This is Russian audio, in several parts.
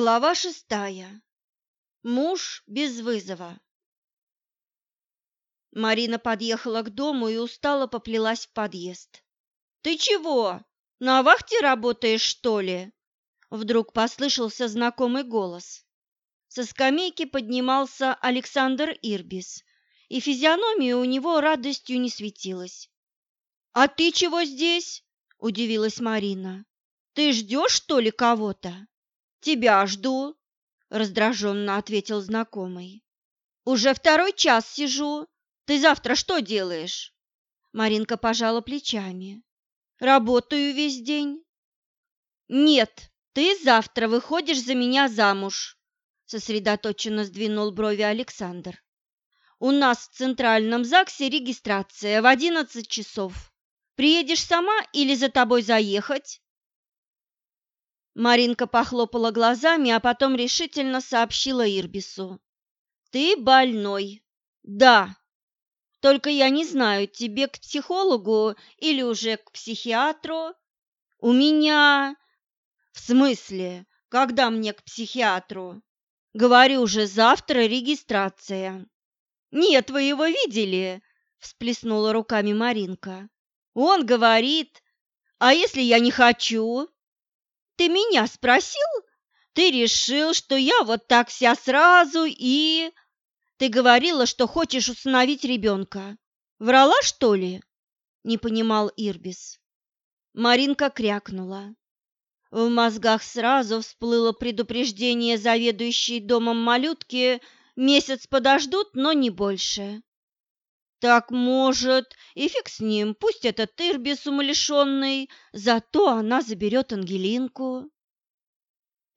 Глава шестая. Муж без вызова. Марина подъехала к дому и устало поплелась в подъезд. «Ты чего? На вахте работаешь, что ли?» Вдруг послышался знакомый голос. Со скамейки поднимался Александр Ирбис, и физиономия у него радостью не светилась. «А ты чего здесь?» – удивилась Марина. «Ты ждешь, что ли, кого-то?» «Тебя жду», — раздраженно ответил знакомый. «Уже второй час сижу. Ты завтра что делаешь?» Маринка пожала плечами. «Работаю весь день». «Нет, ты завтра выходишь за меня замуж», — сосредоточенно сдвинул брови Александр. «У нас в Центральном ЗАГСе регистрация в одиннадцать часов. Приедешь сама или за тобой заехать?» Маринка похлопала глазами, а потом решительно сообщила Ирбису. «Ты больной». «Да. Только я не знаю, тебе к психологу или уже к психиатру?» «У меня...» «В смысле? Когда мне к психиатру?» «Говорю же, завтра регистрация». «Нет, вы его видели?» – всплеснула руками Маринка. «Он говорит, а если я не хочу?» Ты меня спросил? Ты решил, что я вот так вся сразу и... Ты говорила, что хочешь усыновить ребенка. Врала, что ли? Не понимал Ирбис. Маринка крякнула. В мозгах сразу всплыло предупреждение заведующей домом малютки «Месяц подождут, но не больше». Так, может, и фиг с ним, пусть этот Ирбис умалишенный, зато она заберет Ангелинку.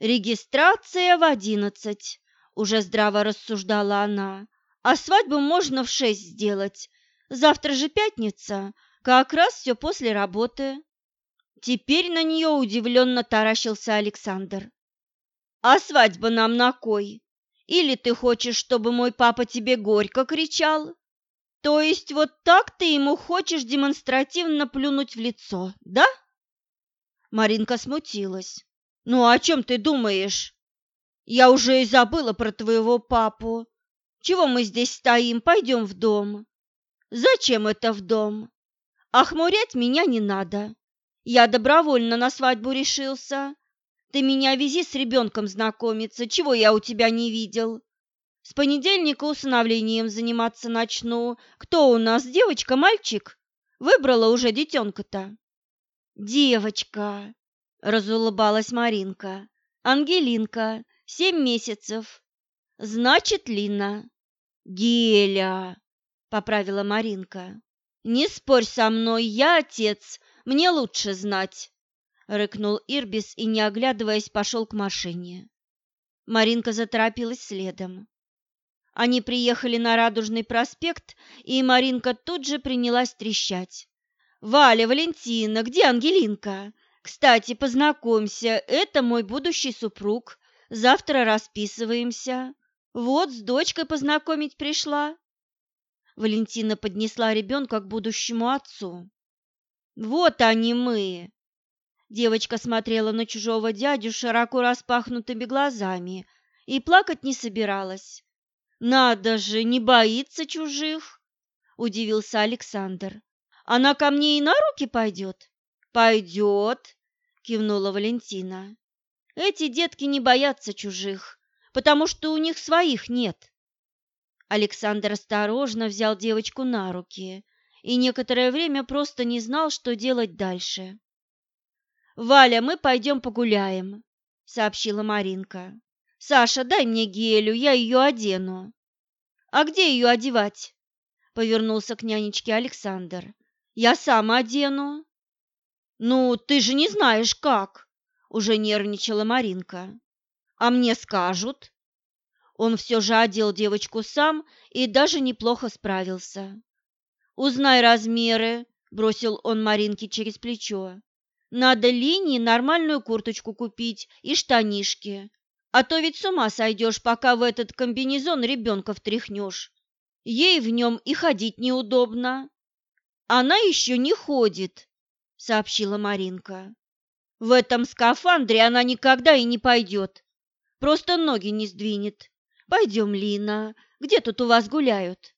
Регистрация в одиннадцать, уже здраво рассуждала она, а свадьбу можно в шесть сделать. Завтра же пятница, как раз все после работы. Теперь на нее удивленно таращился Александр. «А свадьба нам на кой? Или ты хочешь, чтобы мой папа тебе горько кричал?» То есть вот так ты ему хочешь демонстративно плюнуть в лицо, да? Маринка смутилась. Ну, о чем ты думаешь? Я уже и забыла про твоего папу. Чего мы здесь стоим? Пойдем в дом. Зачем это в дом? Охмурять меня не надо. Я добровольно на свадьбу решился. Ты меня вези с ребенком знакомиться, чего я у тебя не видел. С понедельника усыновлением заниматься начну. Кто у нас, девочка, мальчик? Выбрала уже детенка-то. Девочка, разулыбалась Маринка. Ангелинка, семь месяцев. Значит, Лина. Геля, поправила Маринка. Не спорь со мной, я отец, мне лучше знать. Рыкнул Ирбис и, не оглядываясь, пошел к машине. Маринка заторопилась следом. Они приехали на Радужный проспект, и Маринка тут же принялась трещать. «Валя, Валентина, где Ангелинка? Кстати, познакомься, это мой будущий супруг. Завтра расписываемся. Вот с дочкой познакомить пришла». Валентина поднесла ребенка к будущему отцу. «Вот они мы!» Девочка смотрела на чужого дядю широко распахнутыми глазами и плакать не собиралась. Надо же, не боится чужих, удивился Александр. Она ко мне и на руки пойдет? Пойдет, кивнула Валентина. Эти детки не боятся чужих, потому что у них своих нет. Александр осторожно взял девочку на руки и некоторое время просто не знал, что делать дальше. «Валя, мы пойдем погуляем», — сообщила Маринка. Саша, дай мне гелю, я ее одену. А где ее одевать? Повернулся к нянечке Александр. Я сам одену. Ну, ты же не знаешь как, уже нервничала Маринка. А мне скажут. Он все же одел девочку сам и даже неплохо справился. «Узнай размеры», — бросил он Маринке через плечо. «Надо Линии нормальную курточку купить и штанишки. А то ведь с ума сойдешь, пока в этот комбинезон ребенка втряхнешь. Ей в нем и ходить неудобно. Она еще не ходит, сообщила Маринка. В этом скафандре она никогда и не пойдет. просто ноги не сдвинет. Пойдем, Лина, где тут у вас гуляют?»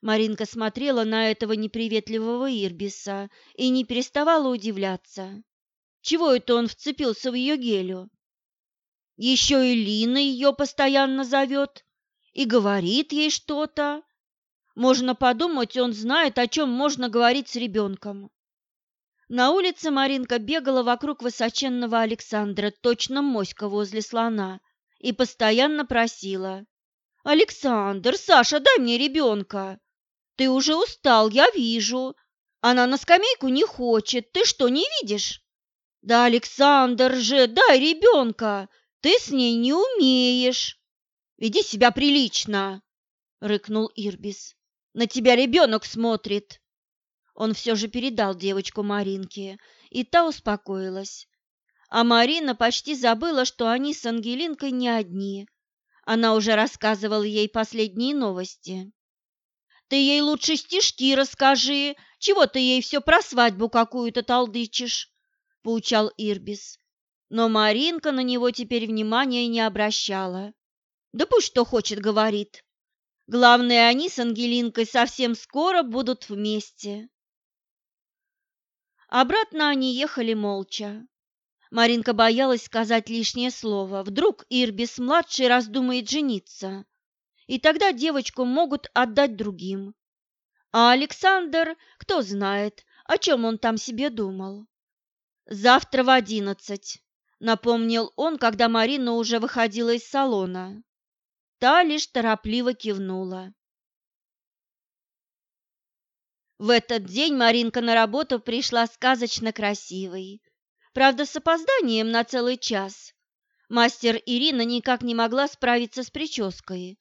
Маринка смотрела на этого неприветливого Ирбиса и не переставала удивляться. Чего это он вцепился в ее гелю? Еще и Лина ее постоянно зовет и говорит ей что-то. Можно подумать, он знает, о чем можно говорить с ребенком. На улице Маринка бегала вокруг высоченного Александра, точно моська возле слона, и постоянно просила. «Александр, Саша, дай мне ребенка!» Ты уже устал, я вижу. Она на скамейку не хочет. Ты что, не видишь? Да, Александр же, дай ребенка. Ты с ней не умеешь. Веди себя прилично, рыкнул Ирбис. На тебя ребенок смотрит. Он все же передал девочку Маринке, и та успокоилась. А Марина почти забыла, что они с Ангелинкой не одни. Она уже рассказывала ей последние новости. Ты ей лучше стишки расскажи, чего ты ей все про свадьбу какую-то толдычишь, — поучал Ирбис. Но Маринка на него теперь внимания не обращала. Да пусть что хочет, говорит. Главное, они с Ангелинкой совсем скоро будут вместе. Обратно они ехали молча. Маринка боялась сказать лишнее слово. Вдруг Ирбис-младший раздумает жениться и тогда девочку могут отдать другим. А Александр, кто знает, о чем он там себе думал. «Завтра в одиннадцать», — напомнил он, когда Марина уже выходила из салона. Та лишь торопливо кивнула. В этот день Маринка на работу пришла сказочно красивой. Правда, с опозданием на целый час. Мастер Ирина никак не могла справиться с прической,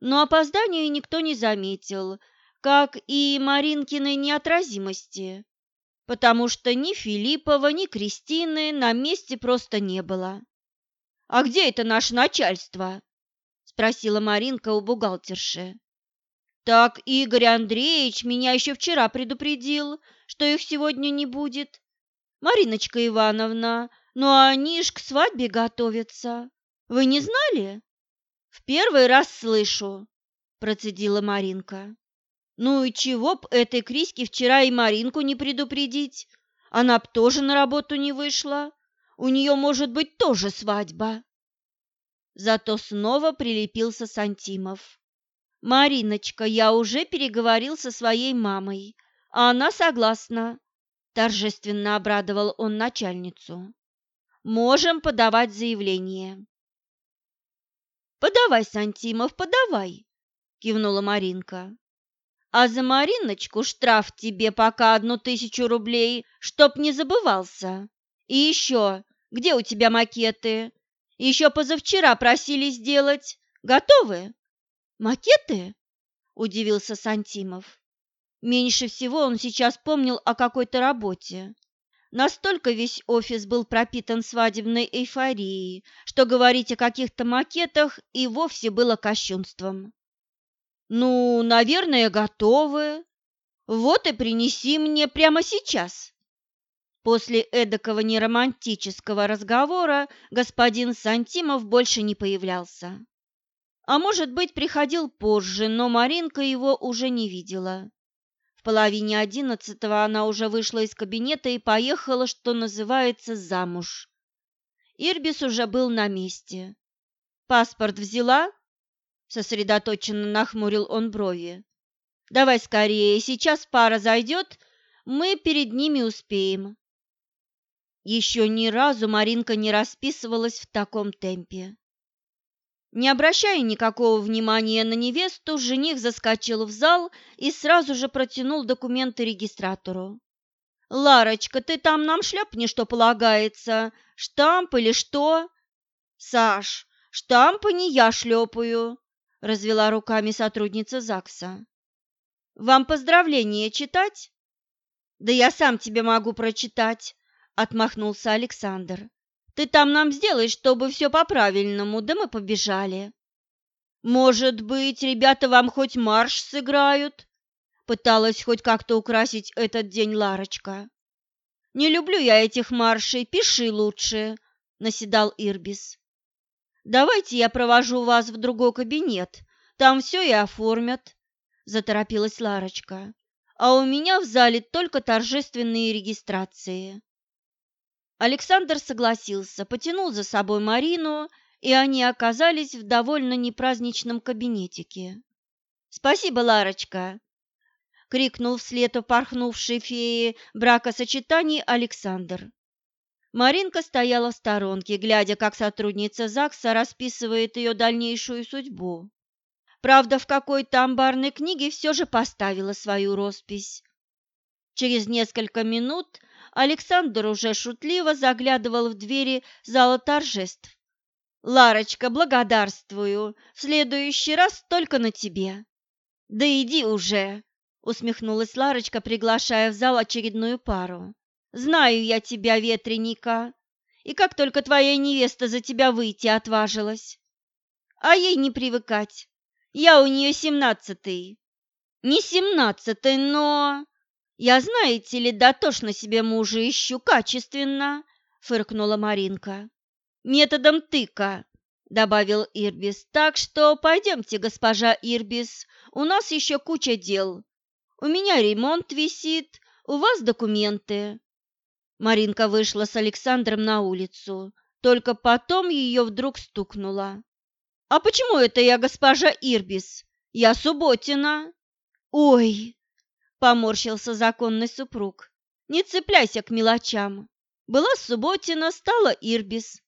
но опоздания никто не заметил, как и Маринкиной неотразимости, потому что ни Филиппова, ни Кристины на месте просто не было. «А где это наше начальство?» – спросила Маринка у бухгалтерши. «Так Игорь Андреевич меня еще вчера предупредил, что их сегодня не будет. Мариночка Ивановна, ну они ж к свадьбе готовятся. Вы не знали?» В первый раз слышу, процедила Маринка. Ну и чего б этой Криське вчера и Маринку не предупредить? Она б тоже на работу не вышла. У нее может быть тоже свадьба. Зато снова прилепился Сантимов. «Мариночка, я уже переговорил со своей мамой, а она согласна», – торжественно обрадовал он начальницу. «Можем подавать заявление». «Подавай, Сантимов, подавай!» – кивнула Маринка. «А за Мариночку штраф тебе пока одну тысячу рублей, чтоб не забывался. И еще, где у тебя макеты? Еще позавчера просили сделать. Готовы?» «Макеты?» – удивился Сантимов. Меньше всего он сейчас помнил о какой-то работе. Настолько весь офис был пропитан свадебной эйфорией, что говорить о каких-то макетах и вовсе было кощунством. «Ну, наверное, готовы. Вот и принеси мне прямо сейчас». После эдакого неромантического разговора господин Сантимов больше не появлялся. А может быть, приходил позже, но Маринка его уже не видела половине одиннадцатого она уже вышла из кабинета и поехала, что называется, замуж. Ирбис уже был на месте. «Паспорт взяла?» Сосредоточенно нахмурил он брови. «Давай скорее, сейчас пара зайдет, мы перед ними успеем». Еще ни разу Маринка не расписывалась в таком темпе. Не обращая никакого внимания на невесту, жених заскочил в зал и сразу же протянул документы регистратору. «Ларочка, ты там нам шлепни, что полагается, штамп или что?» «Саш, штампы не я шлепаю», — развела руками сотрудница ЗАГСа. «Вам поздравления читать?» «Да я сам тебе могу прочитать», — отмахнулся Александр. Ты там нам сделай, чтобы все по-правильному, да мы побежали. Может быть, ребята вам хоть марш сыграют? Пыталась хоть как-то украсить этот день Ларочка. Не люблю я этих маршей, пиши лучше, наседал Ирбис. Давайте я провожу вас в другой кабинет, там все и оформят, заторопилась Ларочка. А у меня в зале только торжественные регистрации. Александр согласился, потянул за собой Марину, и они оказались в довольно непраздничном кабинетике. «Спасибо, Ларочка!» — крикнул вслед упорхнувшей феи бракосочетаний Александр. Маринка стояла в сторонке, глядя, как сотрудница ЗАГСа расписывает ее дальнейшую судьбу. Правда, в какой-то амбарной книге все же поставила свою роспись. Через несколько минут Александр уже шутливо заглядывал в двери зала торжеств. «Ларочка, благодарствую. В следующий раз только на тебе». «Да иди уже!» — усмехнулась Ларочка, приглашая в зал очередную пару. Знаю я тебя, ветреника, и как только твоя невеста за тебя выйти отважилась. А ей не привыкать. Я у нее семнадцатый. Не семнадцатый, но... Я, знаете ли, дотошно себе мужа ищу качественно, фыркнула Маринка. Методом тыка, добавил Ирбис. Так что пойдемте, госпожа Ирбис, у нас еще куча дел. У меня ремонт висит, у вас документы. Маринка вышла с Александром на улицу, только потом ее вдруг стукнуло. «А почему это я госпожа Ирбис? Я Субботина!» «Ой!» — поморщился законный супруг. «Не цепляйся к мелочам. Была Субботина, стала Ирбис.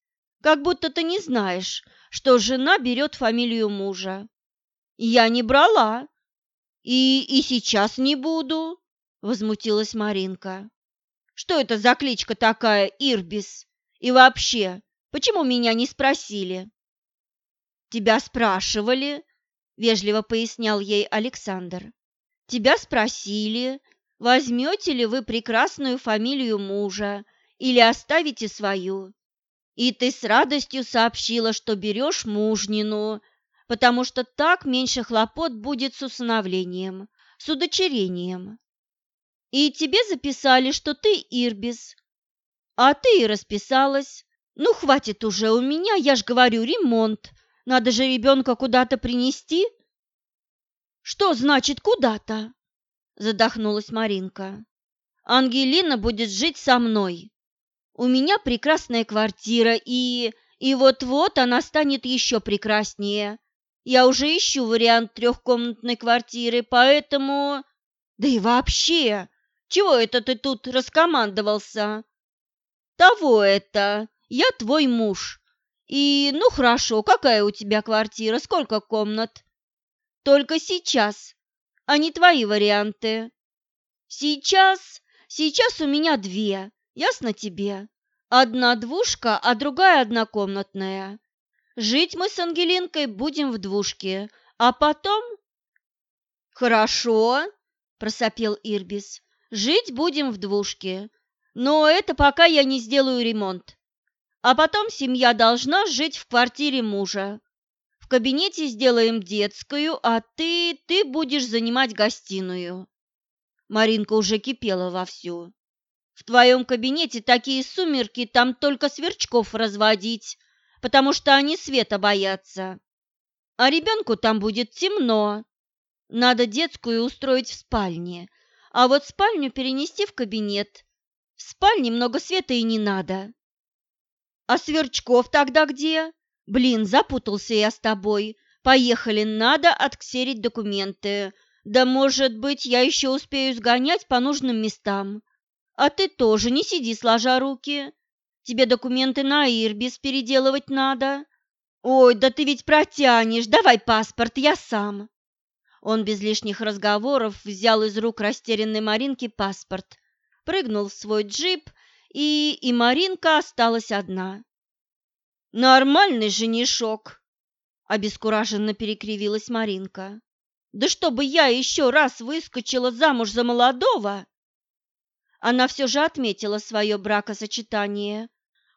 Как будто ты не знаешь, что жена берет фамилию мужа». «Я не брала. И, и сейчас не буду», — возмутилась Маринка. Что это за кличка такая, Ирбис? И вообще, почему меня не спросили? Тебя спрашивали, вежливо пояснял ей Александр. Тебя спросили, возьмете ли вы прекрасную фамилию мужа или оставите свою. И ты с радостью сообщила, что берешь мужнину, потому что так меньше хлопот будет с усыновлением, с удочерением. И тебе записали, что ты Ирбис. А ты и расписалась. Ну, хватит уже у меня, я ж говорю, ремонт. Надо же ребенка куда-то принести. Что значит куда-то? Задохнулась Маринка. Ангелина будет жить со мной. У меня прекрасная квартира, и... И вот-вот она станет еще прекраснее. Я уже ищу вариант трехкомнатной квартиры, поэтому... Да и вообще, чего это ты тут раскомандовался? Того это. Я твой муж. И, ну хорошо, какая у тебя квартира, сколько комнат? Только сейчас, а не твои варианты. Сейчас, сейчас у меня две, ясно тебе? Одна двушка, а другая однокомнатная. Жить мы с Ангелинкой будем в двушке, а потом... Хорошо, просопел Ирбис. Жить будем в двушке, но это пока я не сделаю ремонт. А потом семья должна жить в квартире мужа. В кабинете сделаем детскую, а ты, ты будешь занимать гостиную. Маринка уже кипела вовсю. В твоем кабинете такие сумерки, там только сверчков разводить, потому что они света боятся. А ребенку там будет темно. Надо детскую устроить в спальне, а вот спальню перенести в кабинет. В спальне много света и не надо. А Сверчков тогда где? Блин, запутался я с тобой. Поехали, надо отксерить документы. Да, может быть, я еще успею сгонять по нужным местам. А ты тоже не сиди сложа руки. Тебе документы на Ирбис переделывать надо. Ой, да ты ведь протянешь, давай паспорт, я сам. Он без лишних разговоров взял из рук растерянной Маринки паспорт, прыгнул в свой джип, и, и Маринка осталась одна. «Нормальный женишок!» – обескураженно перекривилась Маринка. «Да чтобы я еще раз выскочила замуж за молодого!» Она все же отметила свое бракосочетание,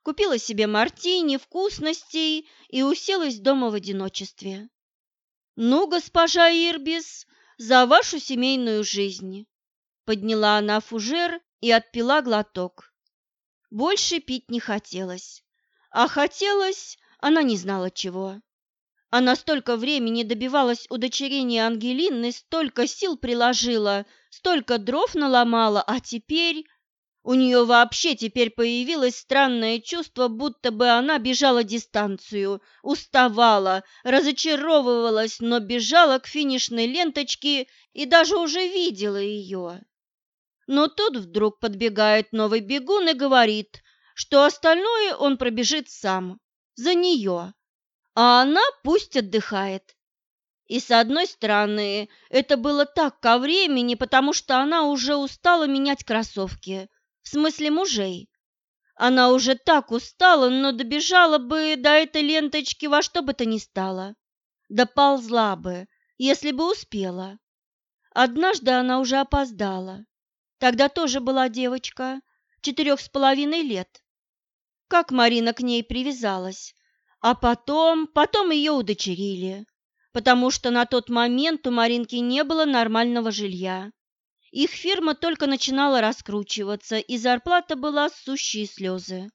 купила себе мартини, вкусностей и уселась дома в одиночестве. «Ну, госпожа Ирбис, за вашу семейную жизнь!» Подняла она фужер и отпила глоток. Больше пить не хотелось, а хотелось она не знала чего. Она столько времени добивалась удочерения Ангелины, столько сил приложила, столько дров наломала, а теперь... У нее вообще теперь появилось странное чувство, будто бы она бежала дистанцию, уставала, разочаровывалась, но бежала к финишной ленточке и даже уже видела ее. Но тут вдруг подбегает новый бегун и говорит, что остальное он пробежит сам, за нее, а она пусть отдыхает. И с одной стороны, это было так ко времени, потому что она уже устала менять кроссовки, в смысле мужей. Она уже так устала, но добежала бы до этой ленточки во что бы то ни стало. Доползла бы, если бы успела. Однажды она уже опоздала. Тогда тоже была девочка, четырех с половиной лет. Как Марина к ней привязалась. А потом, потом ее удочерили, потому что на тот момент у Маринки не было нормального жилья. Их фирма только начинала раскручиваться, и зарплата была сущие слезы.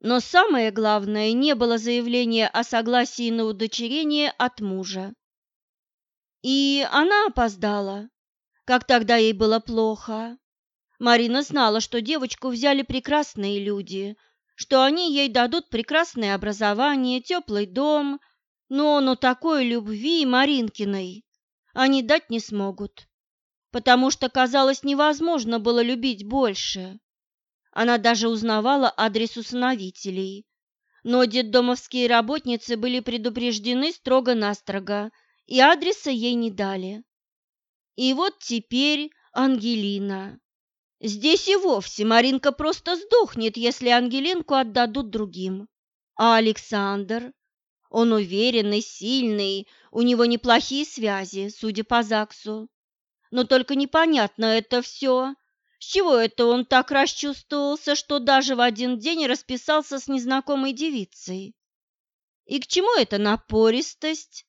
Но самое главное, не было заявления о согласии на удочерение от мужа. И она опоздала, как тогда ей было плохо. Марина знала, что девочку взяли прекрасные люди – что они ей дадут прекрасное образование, теплый дом, но, но такой любви Маринкиной они дать не смогут, потому что, казалось, невозможно было любить больше. Она даже узнавала адрес усыновителей, но детдомовские работницы были предупреждены строго-настрого, и адреса ей не дали. И вот теперь Ангелина. Здесь и вовсе Маринка просто сдохнет, если Ангелинку отдадут другим. А Александр? Он уверенный, сильный, у него неплохие связи, судя по ЗАГСу. Но только непонятно это все. С чего это он так расчувствовался, что даже в один день расписался с незнакомой девицей? И к чему эта напористость?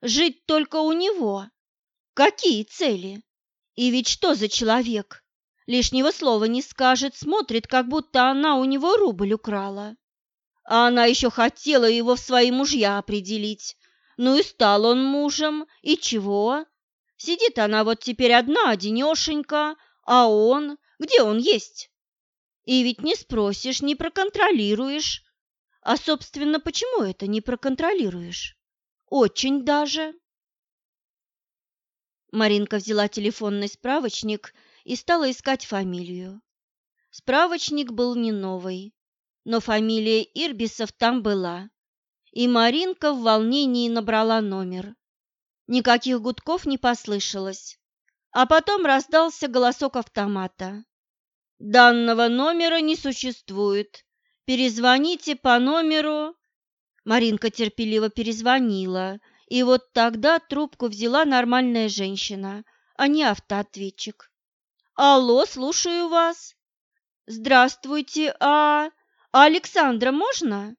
Жить только у него? Какие цели? И ведь что за человек? Лишнего слова не скажет, смотрит, как будто она у него рубль украла. А она еще хотела его в свои мужья определить. Ну и стал он мужем, и чего? Сидит она вот теперь одна, одинешенька, а он, где он есть? И ведь не спросишь, не проконтролируешь. А, собственно, почему это не проконтролируешь? Очень даже. Маринка взяла телефонный справочник и стала искать фамилию. Справочник был не новый, но фамилия Ирбисов там была, и Маринка в волнении набрала номер. Никаких гудков не послышалось, а потом раздался голосок автомата. «Данного номера не существует. Перезвоните по номеру...» Маринка терпеливо перезвонила, и вот тогда трубку взяла нормальная женщина, а не автоответчик. Алло, слушаю вас. Здравствуйте, а... Александра можно?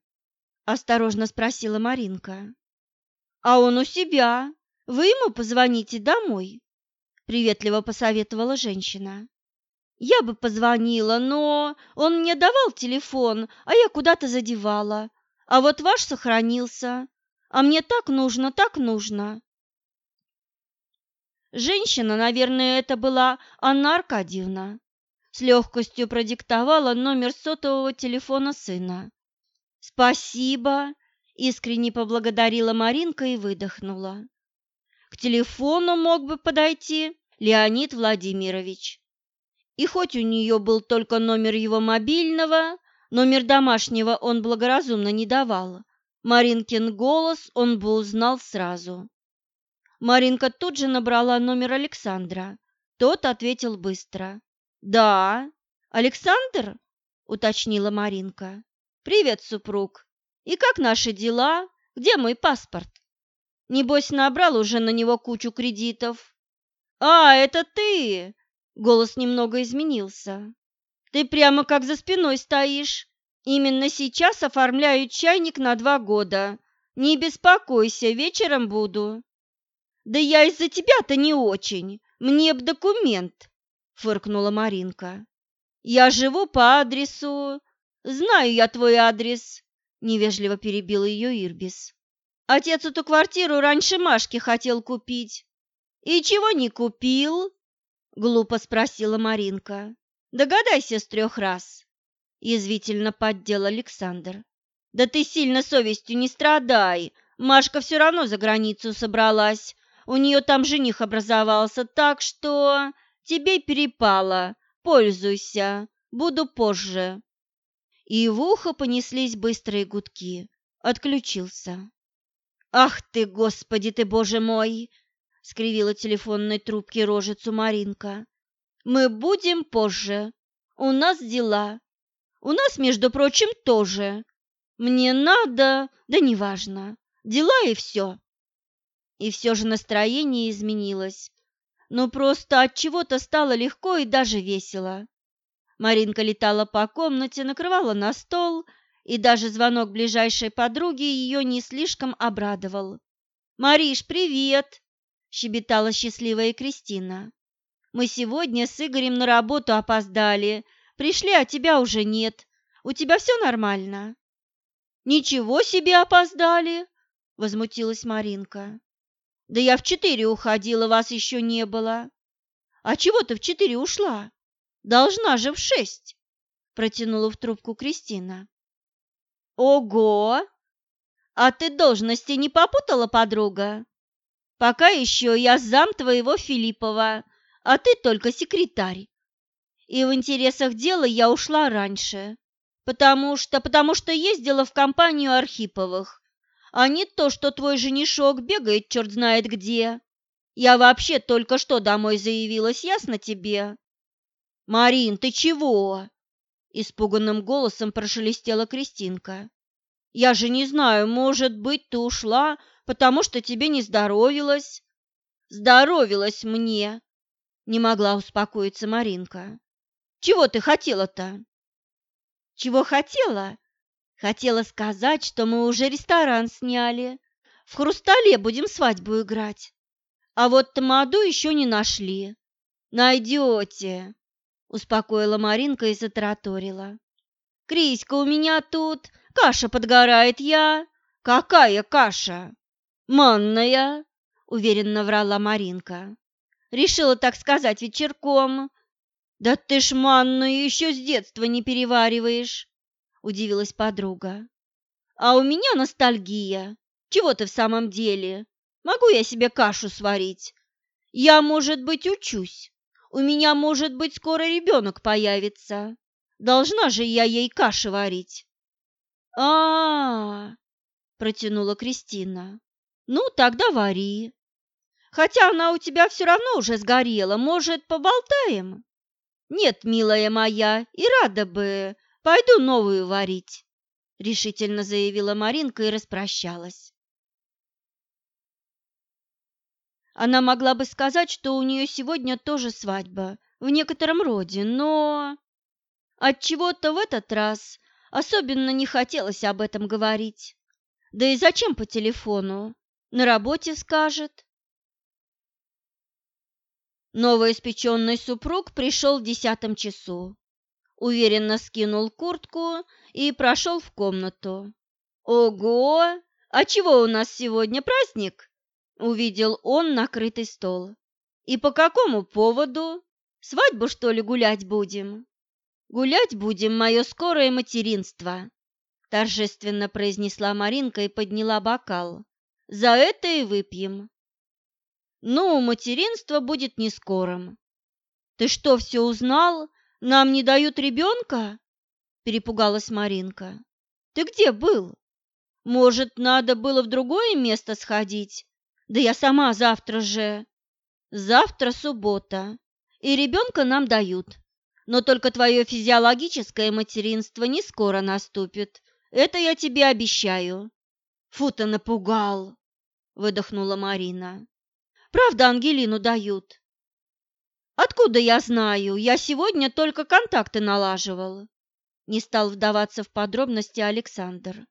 Осторожно спросила Маринка. А он у себя. Вы ему позвоните домой? Приветливо посоветовала женщина. Я бы позвонила, но он мне давал телефон, а я куда-то задевала. А вот ваш сохранился. А мне так нужно, так нужно. Женщина, наверное, это была Анна Аркадьевна, с легкостью продиктовала номер сотового телефона сына. «Спасибо!» – искренне поблагодарила Маринка и выдохнула. К телефону мог бы подойти Леонид Владимирович. И хоть у нее был только номер его мобильного, номер домашнего он благоразумно не давал, Маринкин голос он бы узнал сразу. Маринка тут же набрала номер Александра. Тот ответил быстро. «Да, Александр?» – уточнила Маринка. «Привет, супруг. И как наши дела? Где мой паспорт?» Небось, набрал уже на него кучу кредитов. «А, это ты!» – голос немного изменился. «Ты прямо как за спиной стоишь. Именно сейчас оформляю чайник на два года. Не беспокойся, вечером буду». Да я из-за тебя-то не очень. Мне б документ, фыркнула Маринка. Я живу по адресу. Знаю я твой адрес. невежливо перебил ее Ирбис. Отец эту квартиру раньше Машки хотел купить. И чего не купил? Глупо спросила Маринка. Догадайся с трех раз. Язвительно поддел Александр. Да ты сильно совестью не страдай. Машка все равно за границу собралась. У нее там жених образовался, так что тебе перепало. Пользуйся. Буду позже. И в ухо понеслись быстрые гудки. Отключился. «Ах ты, Господи ты, Боже мой!» — скривила телефонной трубки рожицу Маринка. «Мы будем позже. У нас дела. У нас, между прочим, тоже. Мне надо, да неважно. Дела и все». И все же настроение изменилось. Но просто от чего-то стало легко и даже весело. Маринка летала по комнате, накрывала на стол и даже звонок ближайшей подруги ее не слишком обрадовал. «Мариш, привет!» – щебетала счастливая Кристина. «Мы сегодня с Игорем на работу опоздали. Пришли, а тебя уже нет. У тебя все нормально?» «Ничего себе опоздали!» – возмутилась Маринка. «Да я в четыре уходила, вас еще не было». «А чего ты в четыре ушла? Должна же в шесть!» – протянула в трубку Кристина. Ого! А ты должности не попутала, подруга? Пока еще я зам твоего Филиппова, а ты только секретарь. И в интересах дела я ушла раньше, потому что, потому что ездила в компанию Архиповых, а не то, что твой женишок бегает черт знает где. Я вообще только что домой заявилась, ясно тебе? Марин, ты чего? Испуганным голосом прошелестела Кристинка. «Я же не знаю, может быть, ты ушла, потому что тебе не здоровилось?» «Здоровилось мне!» — не могла успокоиться Маринка. «Чего ты хотела-то?» «Чего хотела?» «Хотела сказать, что мы уже ресторан сняли. В «Хрустале» будем свадьбу играть. А вот тамаду еще не нашли. Найдете!» Успокоила Маринка и затараторила. Криська, у меня тут каша подгорает, я. Какая каша? Манная, уверенно врала Маринка. Решила так сказать вечерком. Да ты ж манную еще с детства не перевариваешь, удивилась подруга. А у меня ностальгия. Чего ты в самом деле? Могу я себе кашу сварить? Я, может быть, учусь. У меня, может быть, скоро ребенок появится. Должна же я ей каши варить. А, -а, -а протянула Кристина. Ну, тогда вари. Хотя она у тебя все равно уже сгорела. Может, поболтаем? Нет, милая моя, и рада бы. Пойду новую варить, решительно заявила Маринка и распрощалась. Она могла бы сказать, что у нее сегодня тоже свадьба, в некотором роде, но от чего-то в этот раз особенно не хотелось об этом говорить. Да и зачем по телефону? На работе скажет. Новоиспеченный супруг пришел в десятом часу. Уверенно скинул куртку и прошел в комнату. «Ого! А чего у нас сегодня праздник?» Увидел он накрытый стол. «И по какому поводу? Свадьбу, что ли, гулять будем?» «Гулять будем мое скорое материнство», – торжественно произнесла Маринка и подняла бокал. «За это и выпьем». «Ну, материнство будет не скорым». «Ты что, все узнал? Нам не дают ребенка?» – перепугалась Маринка. «Ты где был? Может, надо было в другое место сходить?» Да я сама завтра же. Завтра суббота, и ребенка нам дают. Но только твое физиологическое материнство не скоро наступит. Это я тебе обещаю. Фу, ты напугал, выдохнула Марина. Правда, Ангелину дают. Откуда я знаю? Я сегодня только контакты налаживал. Не стал вдаваться в подробности Александр.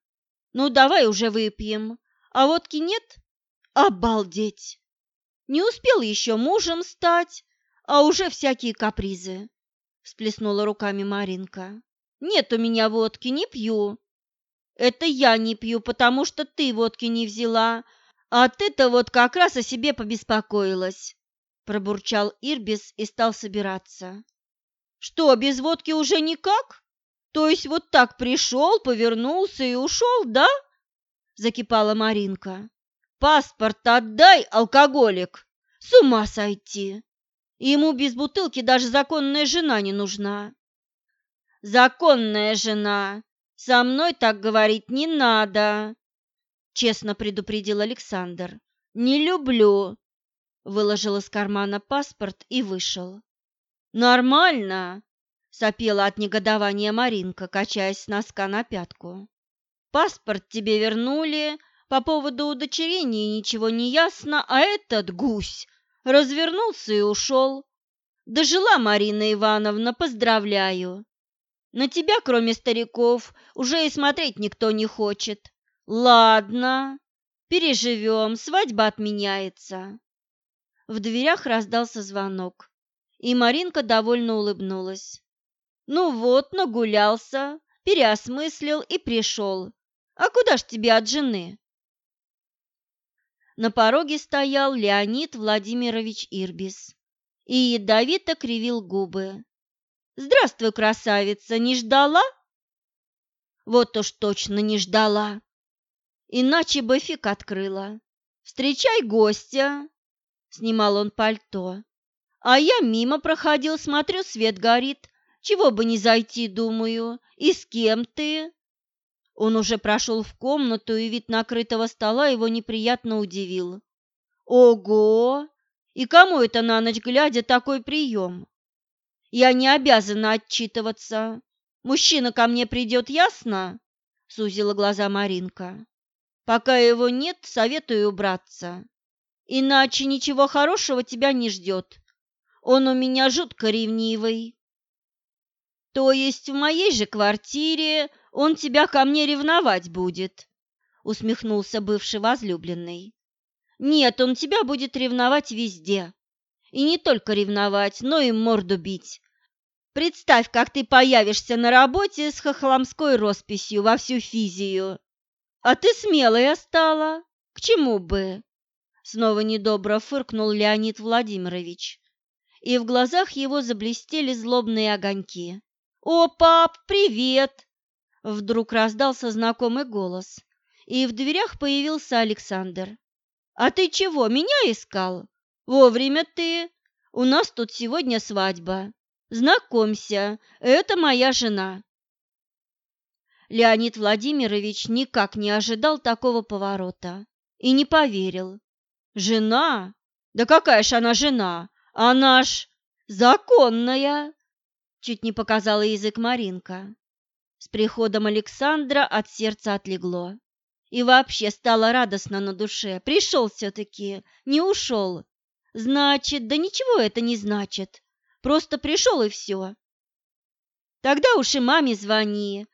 Ну, давай уже выпьем. А водки нет? Обалдеть! Не успел еще мужем стать, а уже всякие капризы, всплеснула руками Маринка. Нет у меня водки, не пью. Это я не пью, потому что ты водки не взяла, а ты-то вот как раз о себе побеспокоилась, пробурчал Ирбис и стал собираться. Что, без водки уже никак? То есть вот так пришел, повернулся и ушел, да? Закипала Маринка. Паспорт отдай, алкоголик! С ума сойти! Ему без бутылки даже законная жена не нужна. Законная жена. Со мной так говорить не надо, честно предупредил Александр. Не люблю. Выложил из кармана паспорт и вышел. Нормально, сопела от негодования Маринка, качаясь с носка на пятку. Паспорт тебе вернули, по поводу удочерения ничего не ясно, а этот гусь развернулся и ушел. Дожила Марина Ивановна, поздравляю. На тебя, кроме стариков, уже и смотреть никто не хочет. Ладно, переживем, свадьба отменяется. В дверях раздался звонок, и Маринка довольно улыбнулась. Ну вот, нагулялся, переосмыслил и пришел. А куда ж тебе от жены? На пороге стоял Леонид Владимирович Ирбис и ядовито кривил губы. «Здравствуй, красавица, не ждала?» «Вот уж точно не ждала. Иначе бы фиг открыла. Встречай гостя!» Снимал он пальто. «А я мимо проходил, смотрю, свет горит. Чего бы не зайти, думаю. И с кем ты?» Он уже прошел в комнату, и вид накрытого стола его неприятно удивил. «Ого! И кому это на ночь глядя такой прием? Я не обязана отчитываться. Мужчина ко мне придет, ясно?» — сузила глаза Маринка. «Пока его нет, советую убраться. Иначе ничего хорошего тебя не ждет. Он у меня жутко ревнивый. То есть в моей же квартире он тебя ко мне ревновать будет, усмехнулся бывший возлюбленный. Нет, он тебя будет ревновать везде. И не только ревновать, но и морду бить. Представь, как ты появишься на работе с хохломской росписью во всю физию. А ты смелая стала. К чему бы? Снова недобро фыркнул Леонид Владимирович, и в глазах его заблестели злобные огоньки. «О, пап, привет!» Вдруг раздался знакомый голос, и в дверях появился Александр. «А ты чего, меня искал? Вовремя ты. У нас тут сегодня свадьба. Знакомься, это моя жена». Леонид Владимирович никак не ожидал такого поворота и не поверил. «Жена? Да какая ж она жена? Она ж законная!» Чуть не показала язык Маринка. С приходом Александра от сердца отлегло. И вообще стало радостно на душе. Пришел все-таки, не ушел. Значит, да ничего это не значит. Просто пришел и все. Тогда уж и маме звони.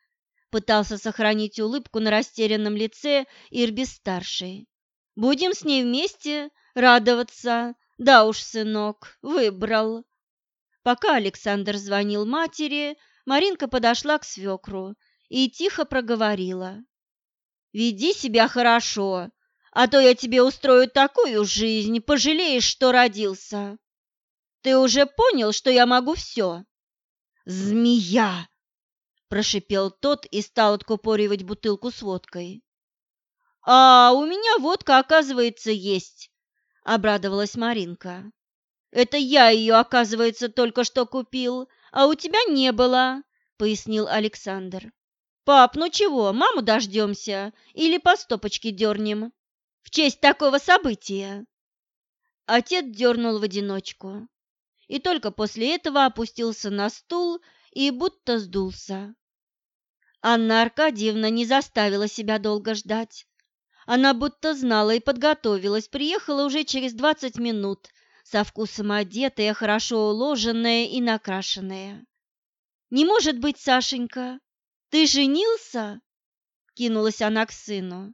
Пытался сохранить улыбку на растерянном лице Ирбис-старший. Будем с ней вместе радоваться. Да уж, сынок, выбрал. Пока Александр звонил матери, Маринка подошла к свекру и тихо проговорила. «Веди себя хорошо, а то я тебе устрою такую жизнь, пожалеешь, что родился. Ты уже понял, что я могу все?» «Змея!» – прошипел тот и стал откупоривать бутылку с водкой. «А у меня водка, оказывается, есть», – обрадовалась Маринка. «Это я ее, оказывается, только что купил, а у тебя не было», — пояснил Александр. «Пап, ну чего, маму дождемся или по стопочке дернем? В честь такого события?» Отец дернул в одиночку и только после этого опустился на стул и будто сдулся. Анна Аркадьевна не заставила себя долго ждать. Она будто знала и подготовилась, приехала уже через двадцать минут со вкусом одетая, хорошо уложенная и накрашенная. «Не может быть, Сашенька, ты женился?» Кинулась она к сыну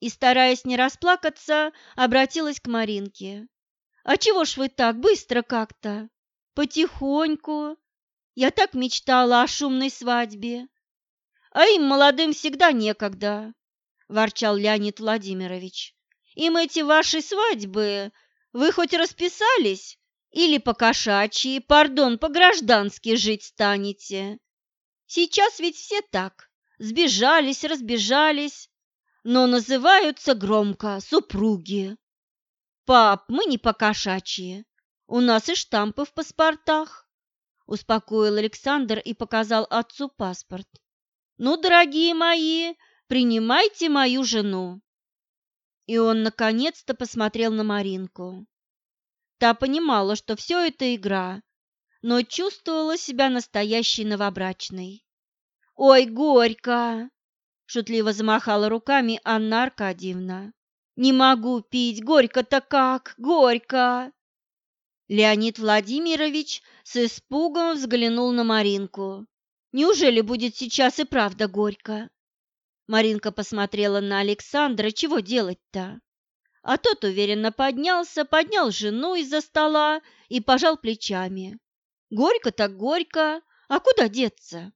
и, стараясь не расплакаться, обратилась к Маринке. «А чего ж вы так быстро как-то? Потихоньку. Я так мечтала о шумной свадьбе. а им, молодым, всегда некогда, – ворчал Леонид Владимирович. Им эти ваши свадьбы, вы хоть расписались или по-кошачьи, пардон, по-граждански жить станете? Сейчас ведь все так, сбежались, разбежались, но называются громко супруги. Пап, мы не по-кошачьи, у нас и штампы в паспортах, успокоил Александр и показал отцу паспорт. Ну, дорогие мои, принимайте мою жену. И он наконец-то посмотрел на Маринку. Та понимала, что все это игра, но чувствовала себя настоящей новобрачной. «Ой, горько!» – шутливо замахала руками Анна Аркадьевна. «Не могу пить, горько-то как, горько!» Леонид Владимирович с испугом взглянул на Маринку. «Неужели будет сейчас и правда горько?» Маринка посмотрела на Александра, чего делать-то? А тот уверенно поднялся, поднял жену из-за стола и пожал плечами. Горько так горько, а куда деться?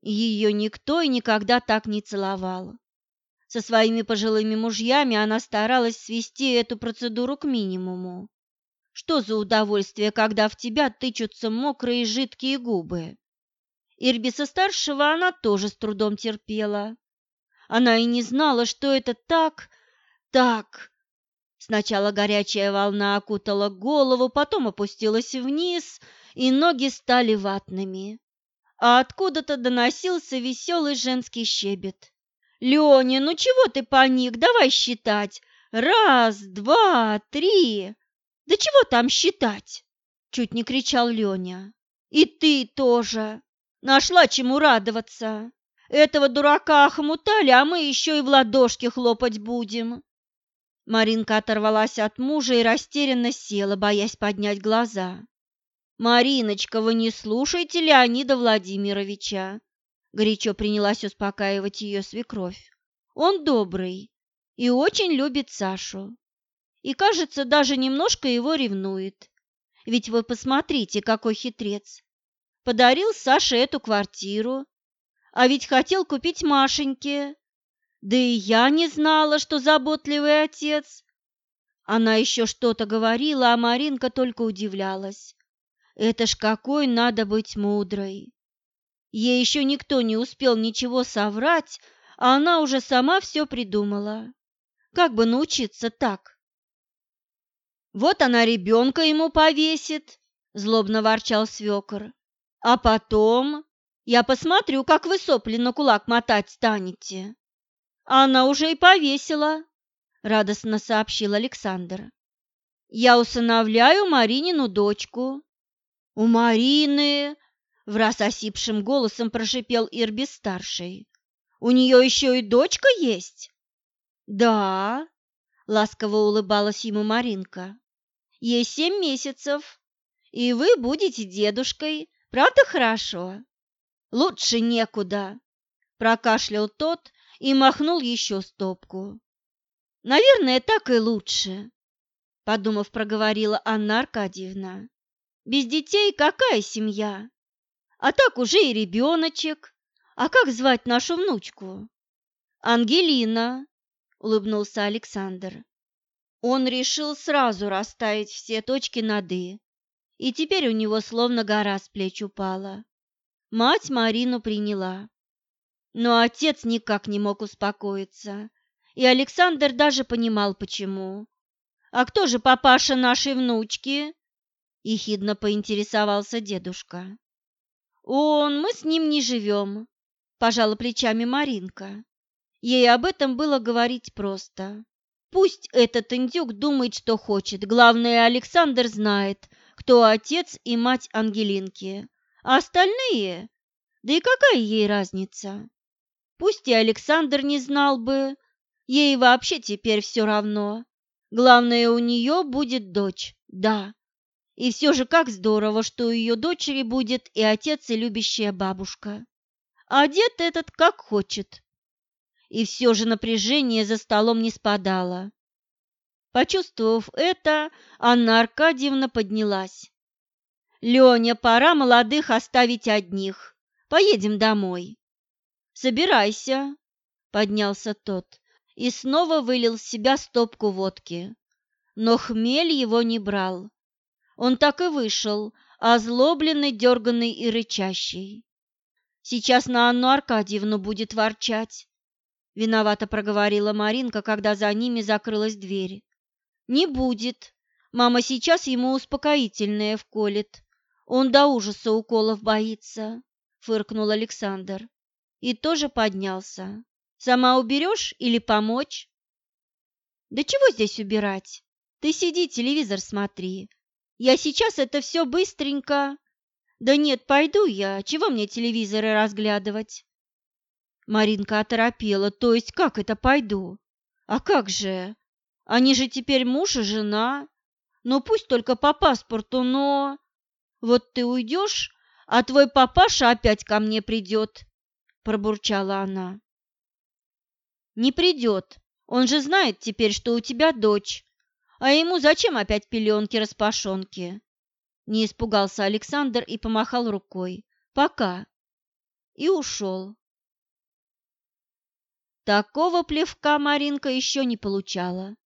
Ее никто и никогда так не целовал. Со своими пожилыми мужьями она старалась свести эту процедуру к минимуму. Что за удовольствие, когда в тебя тычутся мокрые жидкие губы? Ирбиса-старшего она тоже с трудом терпела. Она и не знала, что это так, так. Сначала горячая волна окутала голову, потом опустилась вниз, и ноги стали ватными. А откуда-то доносился веселый женский щебет. «Леня, ну чего ты паник? Давай считать. Раз, два, три!» «Да чего там считать?» — чуть не кричал Леня. «И ты тоже!» Нашла чему радоваться. Этого дурака охмутали, а мы еще и в ладошки хлопать будем. Маринка оторвалась от мужа и растерянно села, боясь поднять глаза. «Мариночка, вы не слушаете Леонида Владимировича?» Горячо принялась успокаивать ее свекровь. «Он добрый и очень любит Сашу. И, кажется, даже немножко его ревнует. Ведь вы посмотрите, какой хитрец подарил Саше эту квартиру, а ведь хотел купить Машеньке. Да и я не знала, что заботливый отец. Она еще что-то говорила, а Маринка только удивлялась. Это ж какой надо быть мудрой. Ей еще никто не успел ничего соврать, а она уже сама все придумала. Как бы научиться так? Вот она ребенка ему повесит, злобно ворчал свекор. А потом я посмотрю, как вы сопли на кулак мотать станете. Она уже и повесила, радостно сообщил Александр. Я усыновляю Маринину дочку. У Марины, враз осипшим голосом прошипел Ирбис-старший. У нее еще и дочка есть? Да, ласково улыбалась ему Маринка. Ей семь месяцев, и вы будете дедушкой, Правда хорошо? Лучше некуда, прокашлял тот и махнул еще стопку. Наверное, так и лучше, подумав, проговорила Анна Аркадьевна. Без детей какая семья? А так уже и ребеночек. А как звать нашу внучку? Ангелина, улыбнулся Александр. Он решил сразу расставить все точки над «и» и теперь у него словно гора с плеч упала. Мать Марину приняла. Но отец никак не мог успокоиться, и Александр даже понимал, почему. «А кто же папаша нашей внучки?» – ехидно поинтересовался дедушка. «Он, мы с ним не живем», – пожала плечами Маринка. Ей об этом было говорить просто. Пусть этот индюк думает, что хочет, главное, Александр знает, кто отец и мать Ангелинки, а остальные, да и какая ей разница? Пусть и Александр не знал бы, ей вообще теперь все равно. Главное, у нее будет дочь, да. И все же как здорово, что у ее дочери будет и отец, и любящая бабушка. А дед этот как хочет. И все же напряжение за столом не спадало. Почувствовав это, Анна Аркадьевна поднялась. «Леня, пора молодых оставить одних. Поедем домой». Собирайся, поднялся тот и снова вылил в себя стопку водки. Но хмель его не брал. Он так и вышел, озлобленный, дерганный и рычащий. Сейчас на Анну Аркадьевну будет ворчать. Виновато проговорила Маринка, когда за ними закрылась дверь. Не будет. Мама сейчас ему успокоительное вколет. Он до ужаса уколов боится, фыркнул Александр. И тоже поднялся. Сама уберешь или помочь? Да чего здесь убирать? Ты сиди, телевизор смотри. Я сейчас это все быстренько. Да нет, пойду я. Чего мне телевизоры разглядывать? Маринка оторопела. То есть как это пойду? А как же? Они же теперь муж и жена. Ну пусть только по паспорту, но... Вот ты уйдешь, а твой папаша опять ко мне придет, пробурчала она. Не придет. Он же знает теперь, что у тебя дочь. А ему зачем опять пеленки-распашонки? Не испугался Александр и помахал рукой. Пока. И ушел. Такого плевка Маринка еще не получала.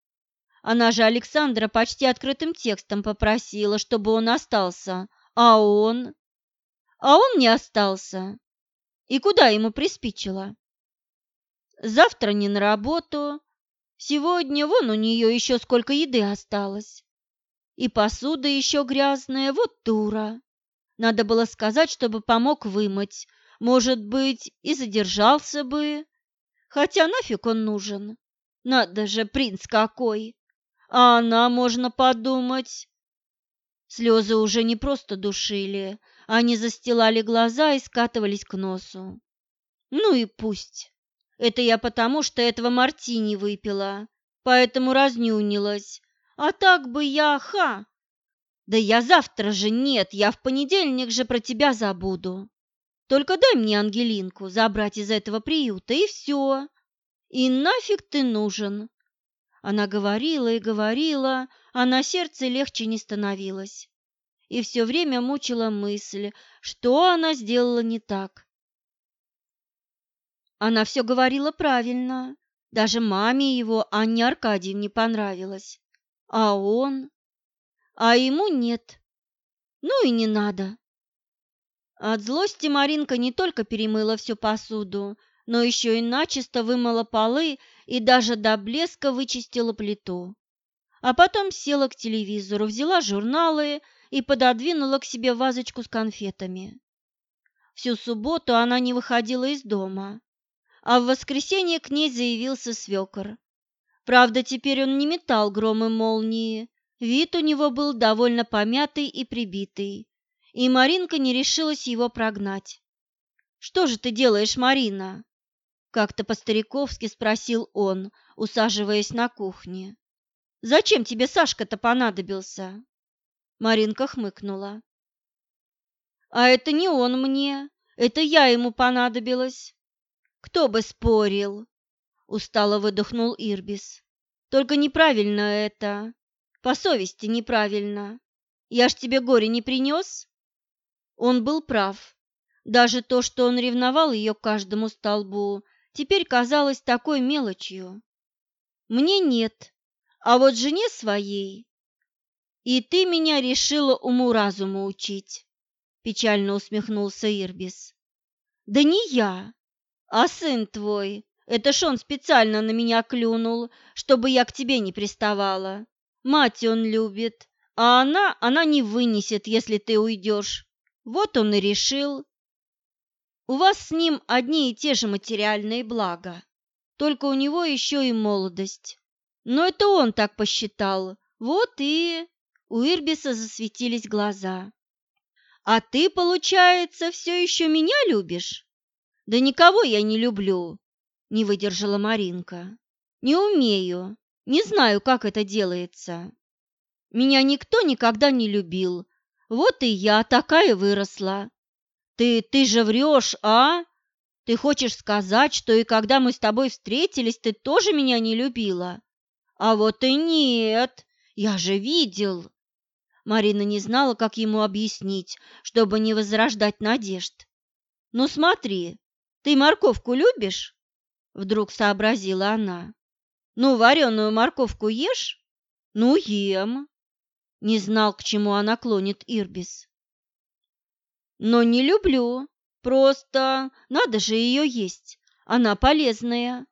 Она же Александра почти открытым текстом попросила, чтобы он остался, а он... А он не остался. И куда ему приспичило? Завтра не на работу, сегодня вон у нее еще сколько еды осталось. И посуда еще грязная, вот дура. Надо было сказать, чтобы помог вымыть. Может быть, и задержался бы. Хотя нафиг он нужен? Надо же, принц какой! А она, можно подумать... Слезы уже не просто душили, они застилали глаза и скатывались к носу. Ну и пусть. Это я потому, что этого мартини выпила, поэтому разнюнилась. А так бы я, ха! Да я завтра же нет, я в понедельник же про тебя забуду. Только дай мне Ангелинку забрать из этого приюта, и все. И нафиг ты нужен? Она говорила и говорила, а на сердце легче не становилось. И все время мучила мысль, что она сделала не так. Она все говорила правильно. Даже маме его, Анне Аркадьевне, понравилось. А он? А ему нет. Ну и не надо. От злости Маринка не только перемыла всю посуду, но еще и начисто вымыла полы и даже до блеска вычистила плиту. А потом села к телевизору, взяла журналы и пододвинула к себе вазочку с конфетами. Всю субботу она не выходила из дома а в воскресенье к ней заявился свекор. Правда, теперь он не метал громы молнии, вид у него был довольно помятый и прибитый, и Маринка не решилась его прогнать. «Что же ты делаешь, Марина?» Как-то по-стариковски спросил он, усаживаясь на кухне. «Зачем тебе Сашка-то понадобился?» Маринка хмыкнула. «А это не он мне, это я ему понадобилась. Кто бы спорил? Устало выдохнул Ирбис. Только неправильно это. По совести неправильно. Я ж тебе горе не принес? Он был прав. Даже то, что он ревновал ее к каждому столбу, теперь казалось такой мелочью. Мне нет, а вот жене своей. И ты меня решила уму-разуму учить, печально усмехнулся Ирбис. Да не я, а сын твой, это ж он специально на меня клюнул, чтобы я к тебе не приставала. Мать он любит, а она, она не вынесет, если ты уйдешь. Вот он и решил. У вас с ним одни и те же материальные блага, только у него еще и молодость. Но это он так посчитал. Вот и... У Ирбиса засветились глаза. «А ты, получается, все еще меня любишь?» Да никого я не люблю, не выдержала Маринка. Не умею, не знаю, как это делается. Меня никто никогда не любил. Вот и я такая выросла. Ты, ты же врешь, а? Ты хочешь сказать, что и когда мы с тобой встретились, ты тоже меня не любила? А вот и нет, я же видел. Марина не знала, как ему объяснить, чтобы не возрождать надежд. Ну смотри, Ты морковку любишь? Вдруг сообразила она. Ну, вареную морковку ешь? Ну, ем. Не знал, к чему она клонит Ирбис. Но не люблю. Просто надо же ее есть. Она полезная.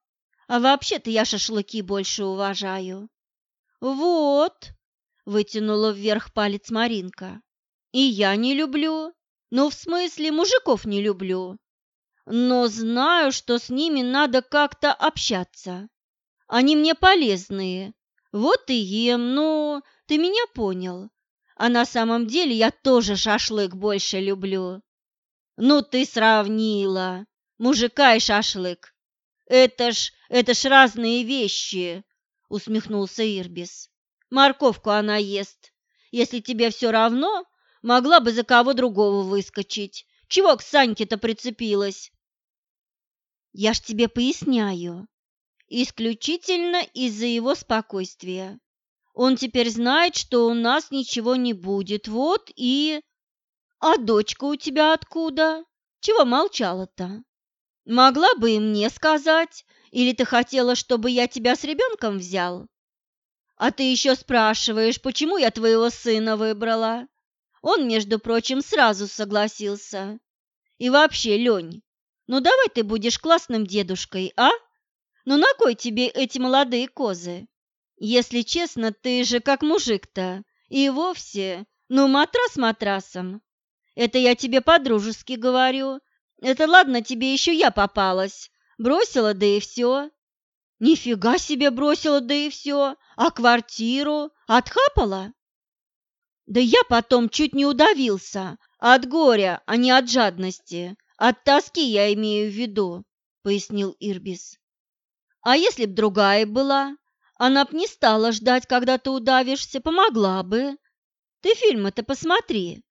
А вообще-то я шашлыки больше уважаю. Вот, вытянула вверх палец Маринка. И я не люблю. Ну, в смысле, мужиков не люблю. Но знаю, что с ними надо как-то общаться. Они мне полезные. Вот и ем, ну, ты меня понял. А на самом деле я тоже шашлык больше люблю. Ну, ты сравнила. Мужика и шашлык. Это ж, это ж разные вещи, усмехнулся Ирбис. Морковку она ест. Если тебе все равно, могла бы за кого другого выскочить. Чего к Саньке-то прицепилась? Я ж тебе поясняю. Исключительно из-за его спокойствия. Он теперь знает, что у нас ничего не будет, вот и... А дочка у тебя откуда? Чего молчала-то? Могла бы и мне сказать, или ты хотела, чтобы я тебя с ребенком взял? А ты еще спрашиваешь, почему я твоего сына выбрала? Он, между прочим, сразу согласился. И вообще, Лень, ну давай ты будешь классным дедушкой, а? Ну на кой тебе эти молодые козы? Если честно, ты же как мужик-то. И вовсе, ну матрас матрасом. Это я тебе по-дружески говорю. Это ладно, тебе еще я попалась. Бросила, да и все. Нифига себе бросила, да и все. А квартиру отхапала? Да я потом чуть не удавился. От горя, а не от жадности. От тоски я имею в виду, пояснил Ирбис. А если б другая была? Она б не стала ждать, когда ты удавишься, помогла бы. Ты фильмы-то посмотри.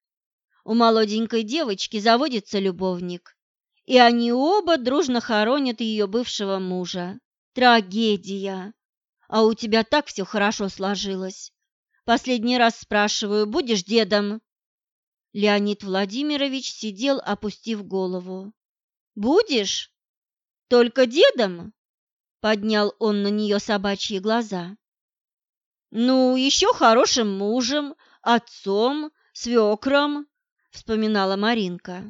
У молоденькой девочки заводится любовник, и они оба дружно хоронят ее бывшего мужа. Трагедия. А у тебя так все хорошо сложилось. Последний раз спрашиваю, будешь дедом? Леонид Владимирович сидел, опустив голову. Будешь? Только дедом? Поднял он на нее собачьи глаза. Ну, еще хорошим мужем, отцом, свекром, вспоминала Маринка.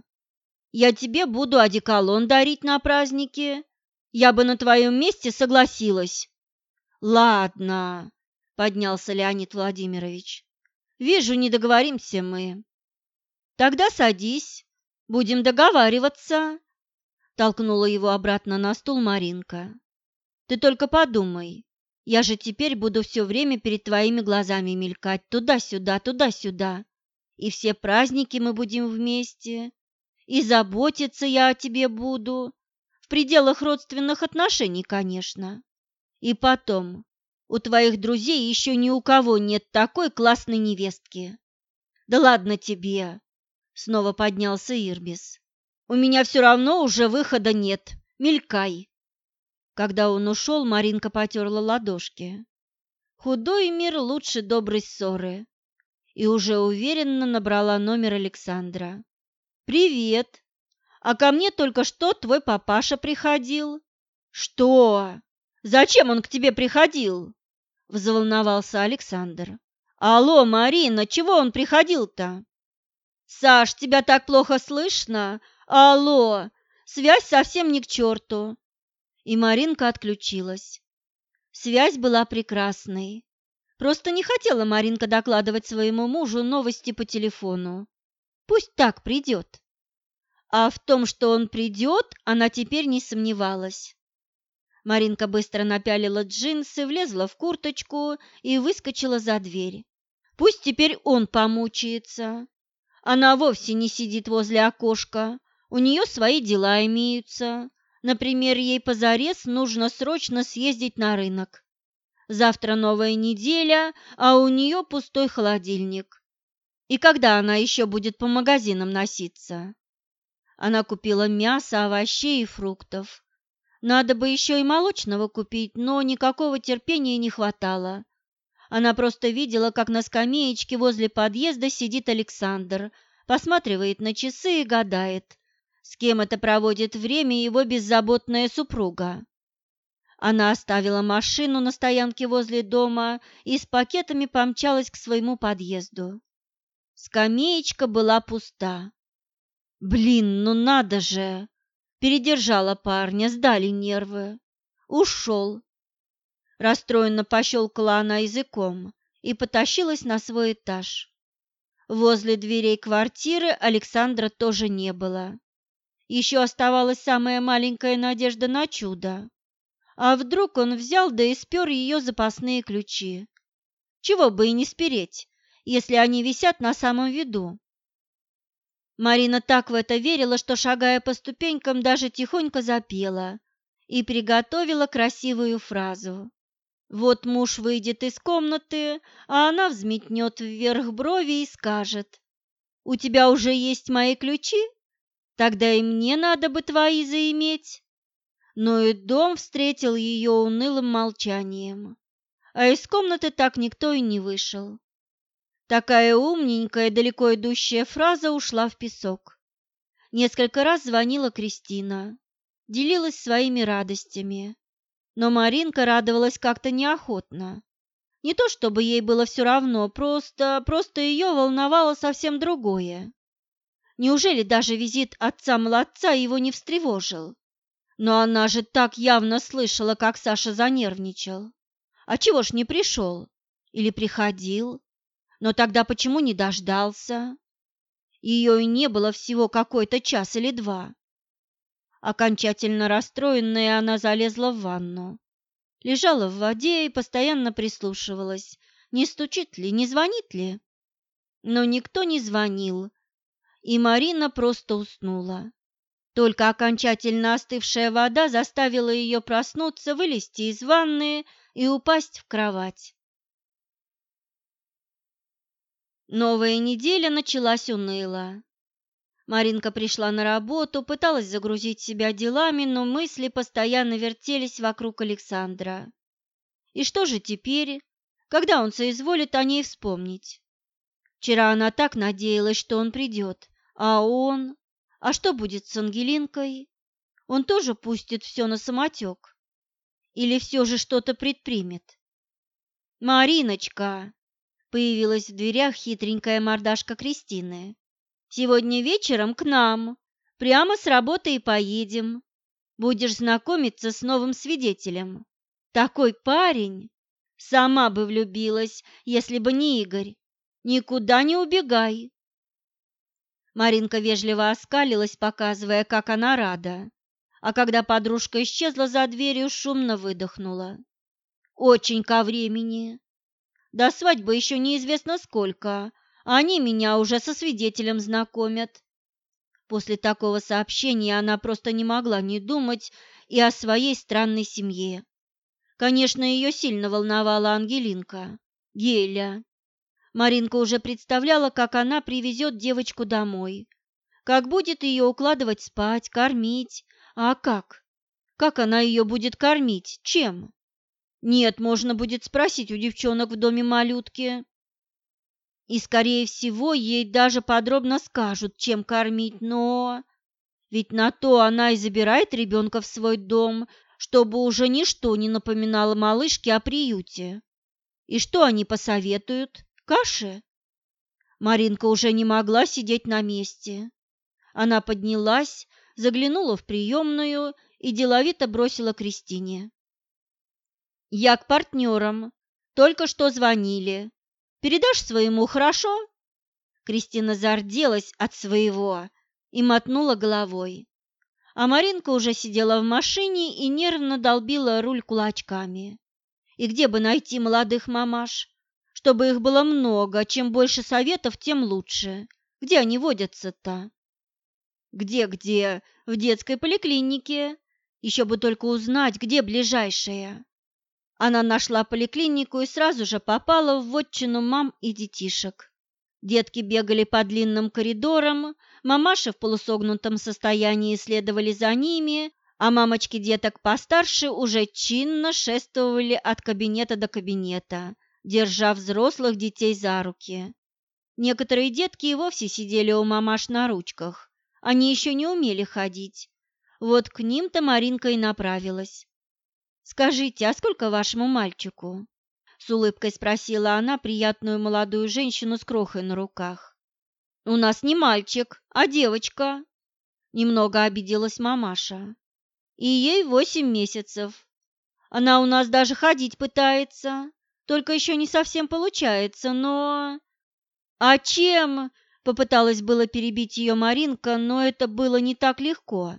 Я тебе буду одеколон дарить на праздники. Я бы на твоем месте согласилась. Ладно, поднялся Леонид Владимирович. Вижу, не договоримся мы. Тогда садись, будем договариваться, толкнула его обратно на стул Маринка. Ты только подумай, я же теперь буду все время перед твоими глазами мелькать туда-сюда, туда-сюда. И все праздники мы будем вместе, и заботиться я о тебе буду, в пределах родственных отношений, конечно. И потом, у твоих друзей еще ни у кого нет такой классной невестки. Да ладно тебе, снова поднялся Ирбис. У меня все равно уже выхода нет. Мелькай. Когда он ушел, Маринка потерла ладошки. Худой мир лучше доброй ссоры. И уже уверенно набрала номер Александра. «Привет! А ко мне только что твой папаша приходил». «Что? Зачем он к тебе приходил?» – взволновался Александр. «Алло, Марина, чего он приходил-то?» «Саш, тебя так плохо слышно? Алло, связь совсем не к черту!» И Маринка отключилась. Связь была прекрасной. Просто не хотела Маринка докладывать своему мужу новости по телефону. Пусть так придет. А в том, что он придет, она теперь не сомневалась. Маринка быстро напялила джинсы, влезла в курточку и выскочила за дверь. Пусть теперь он помучается. Она вовсе не сидит возле окошка, у нее свои дела имеются. Например, ей позарез нужно срочно съездить на рынок. Завтра новая неделя, а у нее пустой холодильник. И когда она еще будет по магазинам носиться? Она купила мясо, овощей и фруктов. Надо бы еще и молочного купить, но никакого терпения не хватало. Она просто видела, как на скамеечке возле подъезда сидит Александр, посматривает на часы и гадает, с кем это проводит время его беззаботная супруга. Она оставила машину на стоянке возле дома и с пакетами помчалась к своему подъезду. Скамеечка была пуста. Блин, ну надо же! Передержала парня, сдали нервы. Ушел. Расстроенно пощелкала она языком и потащилась на свой этаж. Возле дверей квартиры Александра тоже не было. Еще оставалась самая маленькая надежда на чудо. А вдруг он взял да и спер ее запасные ключи? Чего бы и не спереть, если они висят на самом виду. Марина так в это верила, что, шагая по ступенькам, даже тихонько запела и приготовила красивую фразу. Вот муж выйдет из комнаты, а она взметнет вверх брови и скажет, «У тебя уже есть мои ключи? Тогда и мне надо бы твои заиметь». Но и дом встретил ее унылым молчанием, а из комнаты так никто и не вышел. Такая умненькая, далеко идущая фраза ушла в песок. Несколько раз звонила Кристина, делилась своими радостями, но Маринка радовалась как-то неохотно. Не то чтобы ей было все равно, просто, просто ее волновало совсем другое. Неужели даже визит отца-младца его не встревожил? Но она же так явно слышала, как Саша занервничал. А чего ж не пришел? Или приходил? Но тогда почему не дождался? Ее и не было всего какой-то час или два. Окончательно расстроенная, она залезла в ванну. Лежала в воде и постоянно прислушивалась, не стучит ли, не звонит ли. Но никто не звонил, и Марина просто уснула. Только окончательно остывшая вода заставила ее проснуться, вылезти из ванны и упасть в кровать. Новая неделя началась уныло. Маринка пришла на работу, пыталась загрузить себя делами, но мысли постоянно вертелись вокруг Александра. И что же теперь, когда он соизволит о ней вспомнить? Вчера она так надеялась, что он придет, а он... А что будет с Ангелинкой? Он тоже пустит все на самотек? Или все же что-то предпримет? «Мариночка!» Появилась в дверях хитренькая мордашка Кристины. «Сегодня вечером к нам. Прямо с работы и поедем. Будешь знакомиться с новым свидетелем. Такой парень! Сама бы влюбилась, если бы не Игорь. Никуда не убегай!» Маринка вежливо оскалилась, показывая, как она рада. А когда подружка исчезла за дверью, шумно выдохнула. «Очень ко времени. До свадьбы еще неизвестно сколько, а они меня уже со свидетелем знакомят. После такого сообщения она просто не могла не думать и о своей странной семье. Конечно, ее сильно волновала Ангелинка, Геля. Маринка уже представляла, как она привезет девочку домой, как будет ее укладывать спать, кормить. А как? Как она ее будет кормить? Чем? Нет, можно будет спросить у девчонок в доме малютки. И, скорее всего, ей даже подробно скажут, чем кормить, но... Ведь на то она и забирает ребенка в свой дом, чтобы уже ничто не напоминало малышке о приюте. И что они посоветуют? Каши? Маринка уже не могла сидеть на месте. Она поднялась, заглянула в приемную и деловито бросила Кристине. Я к партнерам. Только что звонили. Передашь своему, хорошо?» Кристина зарделась от своего и мотнула головой. А Маринка уже сидела в машине и нервно долбила руль кулачками. И где бы найти молодых мамаш? Чтобы их было много, чем больше советов, тем лучше. Где они водятся-то? Где-где? В детской поликлинике. Еще бы только узнать, где ближайшая. Она нашла поликлинику и сразу же попала в вотчину мам и детишек. Детки бегали по длинным коридорам, мамаши в полусогнутом состоянии следовали за ними, а мамочки деток постарше уже чинно шествовали от кабинета до кабинета, держа взрослых детей за руки. Некоторые детки и вовсе сидели у мамаш на ручках, Они еще не умели ходить. Вот к ним-то Маринка и направилась. «Скажите, а сколько вашему мальчику?» С улыбкой спросила она приятную молодую женщину с крохой на руках. «У нас не мальчик, а девочка», — немного обиделась мамаша. «И ей восемь месяцев. Она у нас даже ходить пытается, только еще не совсем получается, но...» «А чем?» — попыталась было перебить ее Маринка, но это было не так легко.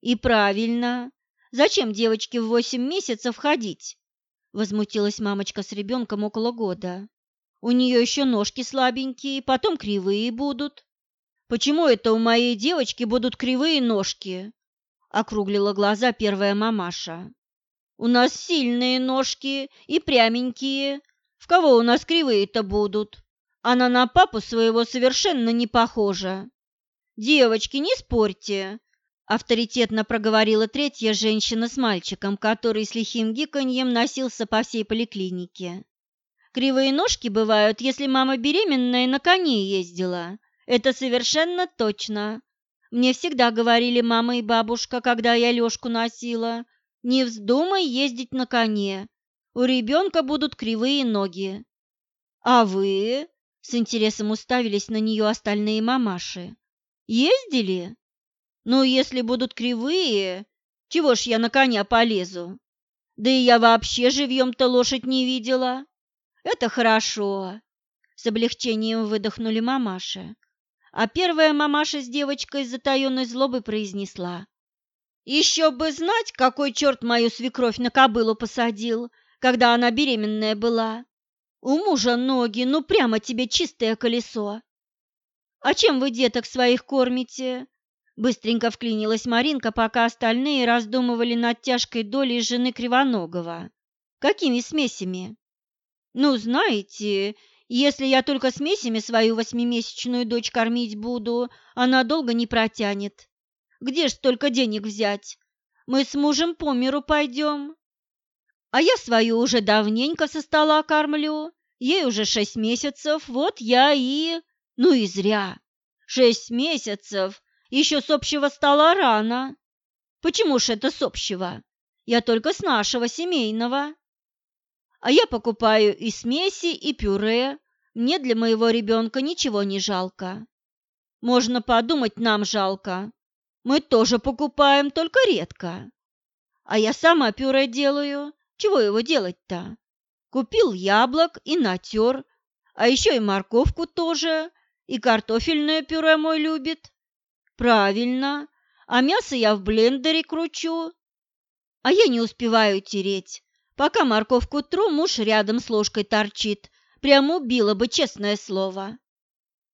«И правильно. Зачем девочке в восемь месяцев ходить?» — возмутилась мамочка с ребенком около года. У нее еще ножки слабенькие, потом кривые будут. Почему это у моей девочки будут кривые ножки? Округлила глаза первая мамаша. У нас сильные ножки и пряменькие. В кого у нас кривые-то будут? Она на папу своего совершенно не похожа. Девочки, не спорьте, авторитетно проговорила третья женщина с мальчиком, который с лихим гиканьем носился по всей поликлинике. Кривые ножки бывают, если мама беременная на коне ездила. Это совершенно точно. Мне всегда говорили мама и бабушка, когда я Лёшку носила, не вздумай ездить на коне. У ребенка будут кривые ноги. А вы? С интересом уставились на нее остальные мамаши. Ездили? Ну, если будут кривые, чего ж я на коня полезу? Да и я вообще живьем-то лошадь не видела. Это хорошо, с облегчением выдохнули мамаши. А первая мамаша с девочкой с затаенной злобой произнесла. «Еще бы знать, какой черт мою свекровь на кобылу посадил, когда она беременная была. У мужа ноги, ну прямо тебе чистое колесо. А чем вы деток своих кормите?» Быстренько вклинилась Маринка, пока остальные раздумывали над тяжкой долей жены Кривоногова. «Какими смесями?» Ну, знаете, если я только смесями свою восьмимесячную дочь кормить буду, она долго не протянет. Где ж столько денег взять? Мы с мужем по миру пойдем. А я свою уже давненько со стола кормлю. Ей уже шесть месяцев, вот я и... Ну и зря. Шесть месяцев. Еще с общего стола рано. Почему ж это с общего? Я только с нашего семейного. А я покупаю и смеси, и пюре. Мне для моего ребенка ничего не жалко. Можно подумать, нам жалко. Мы тоже покупаем, только редко. А я сама пюре делаю. Чего его делать-то? Купил яблок и натер. А еще и морковку тоже. И картофельное пюре мой любит. Правильно. А мясо я в блендере кручу. А я не успеваю тереть. Пока морковку тру, муж рядом с ложкой торчит. Прямо убило бы, честное слово.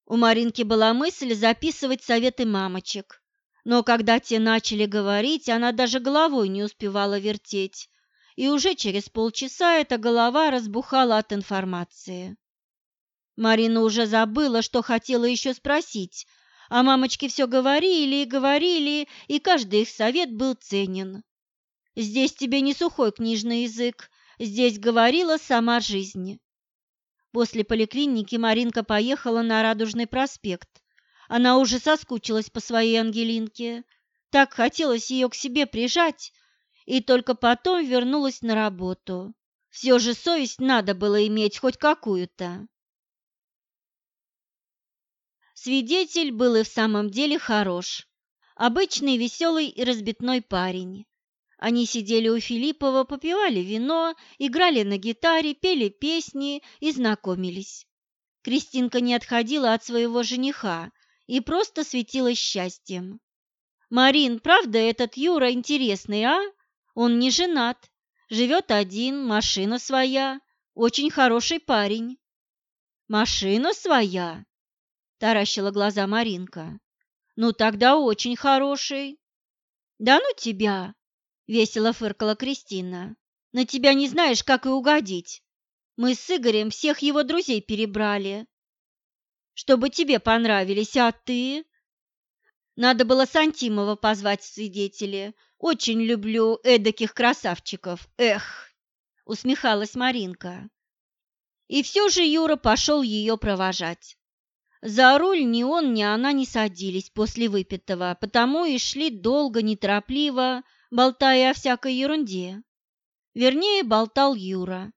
У Маринки была мысль записывать советы мамочек. Но когда те начали говорить, она даже головой не успевала вертеть. И уже через полчаса эта голова разбухала от информации. Марина уже забыла, что хотела еще спросить, а мамочки все говорили и говорили, и каждый их совет был ценен. Здесь тебе не сухой книжный язык, здесь говорила сама жизнь. После поликлиники Маринка поехала на Радужный проспект. Она уже соскучилась по своей Ангелинке. Так хотелось ее к себе прижать, и только потом вернулась на работу. Все же совесть надо было иметь хоть какую-то. Свидетель был и в самом деле хорош. Обычный веселый и разбитной парень. Они сидели у Филиппова, попивали вино, играли на гитаре, пели песни и знакомились. Кристинка не отходила от своего жениха и просто светилась счастьем. «Марин, правда этот Юра интересный, а? Он не женат, живет один, машина своя, очень хороший парень». «Машина своя?» – таращила глаза Маринка. «Ну тогда очень хороший». «Да ну тебя!» — весело фыркала Кристина. «На тебя не знаешь, как и угодить. Мы с Игорем всех его друзей перебрали, чтобы тебе понравились, а ты...» Надо было Сантимова позвать в свидетели. Очень люблю эдаких красавчиков. Эх!» — усмехалась Маринка. И все же Юра пошел ее провожать. За руль ни он, ни она не садились после выпитого, потому и шли долго, неторопливо, болтая о всякой ерунде. Вернее, болтал Юра,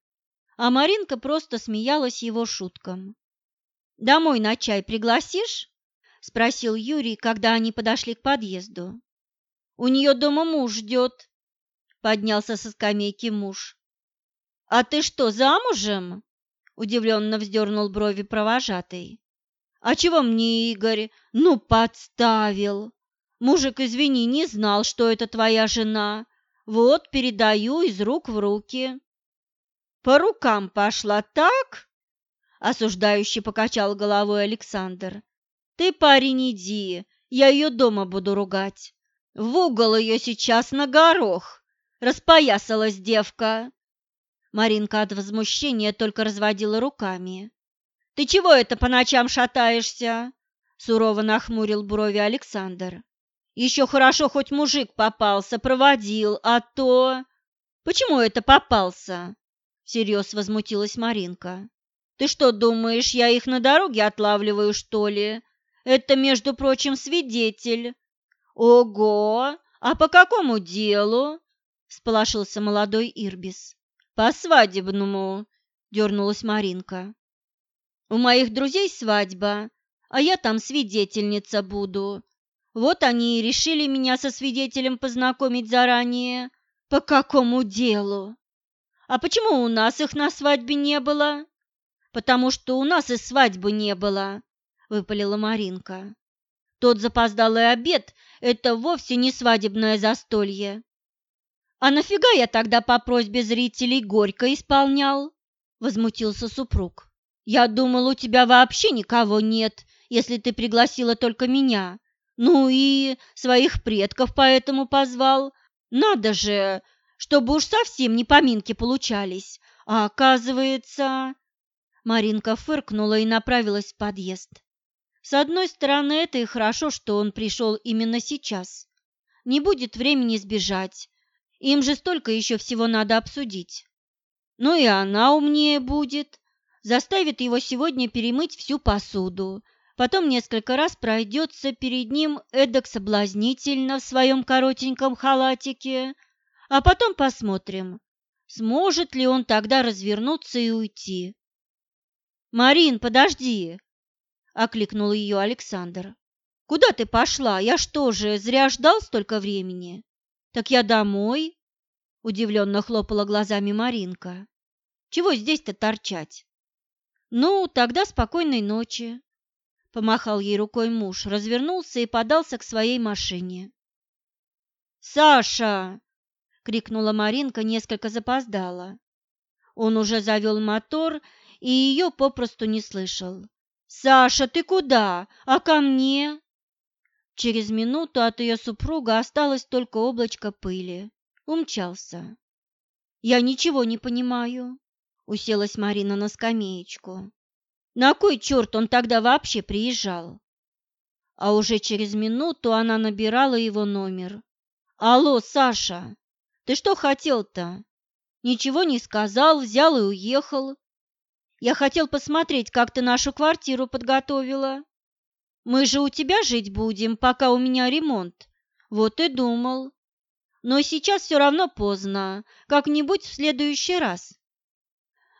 а Маринка просто смеялась его шуткам. «Домой на чай пригласишь?» – спросил Юрий, когда они подошли к подъезду. «У нее дома муж ждет», – поднялся со скамейки муж. «А ты что, замужем?» – удивленно вздернул брови провожатый. «А чего мне Игорь? Ну, подставил! Мужик, извини, не знал, что это твоя жена. Вот, передаю из рук в руки». «По рукам пошла, так?» – осуждающий покачал головой Александр. «Ты, парень, иди, я ее дома буду ругать. В угол ее сейчас на горох!» – распоясалась девка. Маринка от возмущения только разводила руками. «Ты чего это по ночам шатаешься?» Сурово нахмурил брови Александр. «Еще хорошо хоть мужик попался, проводил, а то...» «Почему это попался?» Всерьез возмутилась Маринка. «Ты что, думаешь, я их на дороге отлавливаю, что ли? Это, между прочим, свидетель». «Ого! А по какому делу?» – сполошился молодой Ирбис. «По свадебному», – дернулась Маринка. «У моих друзей свадьба, а я там свидетельница буду. Вот они и решили меня со свидетелем познакомить заранее. По какому делу? А почему у нас их на свадьбе не было?» «Потому что у нас и свадьбы не было», – выпалила Маринка. «Тот запоздалый обед – это вовсе не свадебное застолье. «А нафига я тогда по просьбе зрителей горько исполнял?» – возмутился супруг. «Я думал, у тебя вообще никого нет, если ты пригласила только меня. Ну и своих предков поэтому позвал. Надо же, чтобы уж совсем не поминки получались. А оказывается...» Маринка фыркнула и направилась в подъезд. С одной стороны, это и хорошо, что он пришел именно сейчас. Не будет времени сбежать, им же столько еще всего надо обсудить. Ну и она умнее будет, заставит его сегодня перемыть всю посуду, потом несколько раз пройдется перед ним эдак соблазнительно в своем коротеньком халатике, а потом посмотрим, сможет ли он тогда развернуться и уйти. «Марин, подожди!» – окликнул ее Александр. «Куда ты пошла? Я что же, зря ждал столько времени?» «Так я домой?» – удивленно хлопала глазами Маринка. «Чего здесь-то торчать?» «Ну, тогда спокойной ночи», – помахал ей рукой муж, развернулся и подался к своей машине. «Саша!» – крикнула Маринка, несколько запоздала. Он уже завел мотор и ее попросту не слышал. «Саша, ты куда? А ко мне?» Через минуту от ее супруга осталось только облачко пыли. Умчался. «Я ничего не понимаю», — уселась Марина на скамеечку. «На кой черт он тогда вообще приезжал?» А уже через минуту она набирала его номер. «Алло, Саша, ты что хотел-то? Ничего не сказал, взял и уехал. Я хотел посмотреть, как ты нашу квартиру подготовила». Мы же у тебя жить будем, пока у меня ремонт. Вот и думал. Но сейчас все равно поздно, как-нибудь в следующий раз.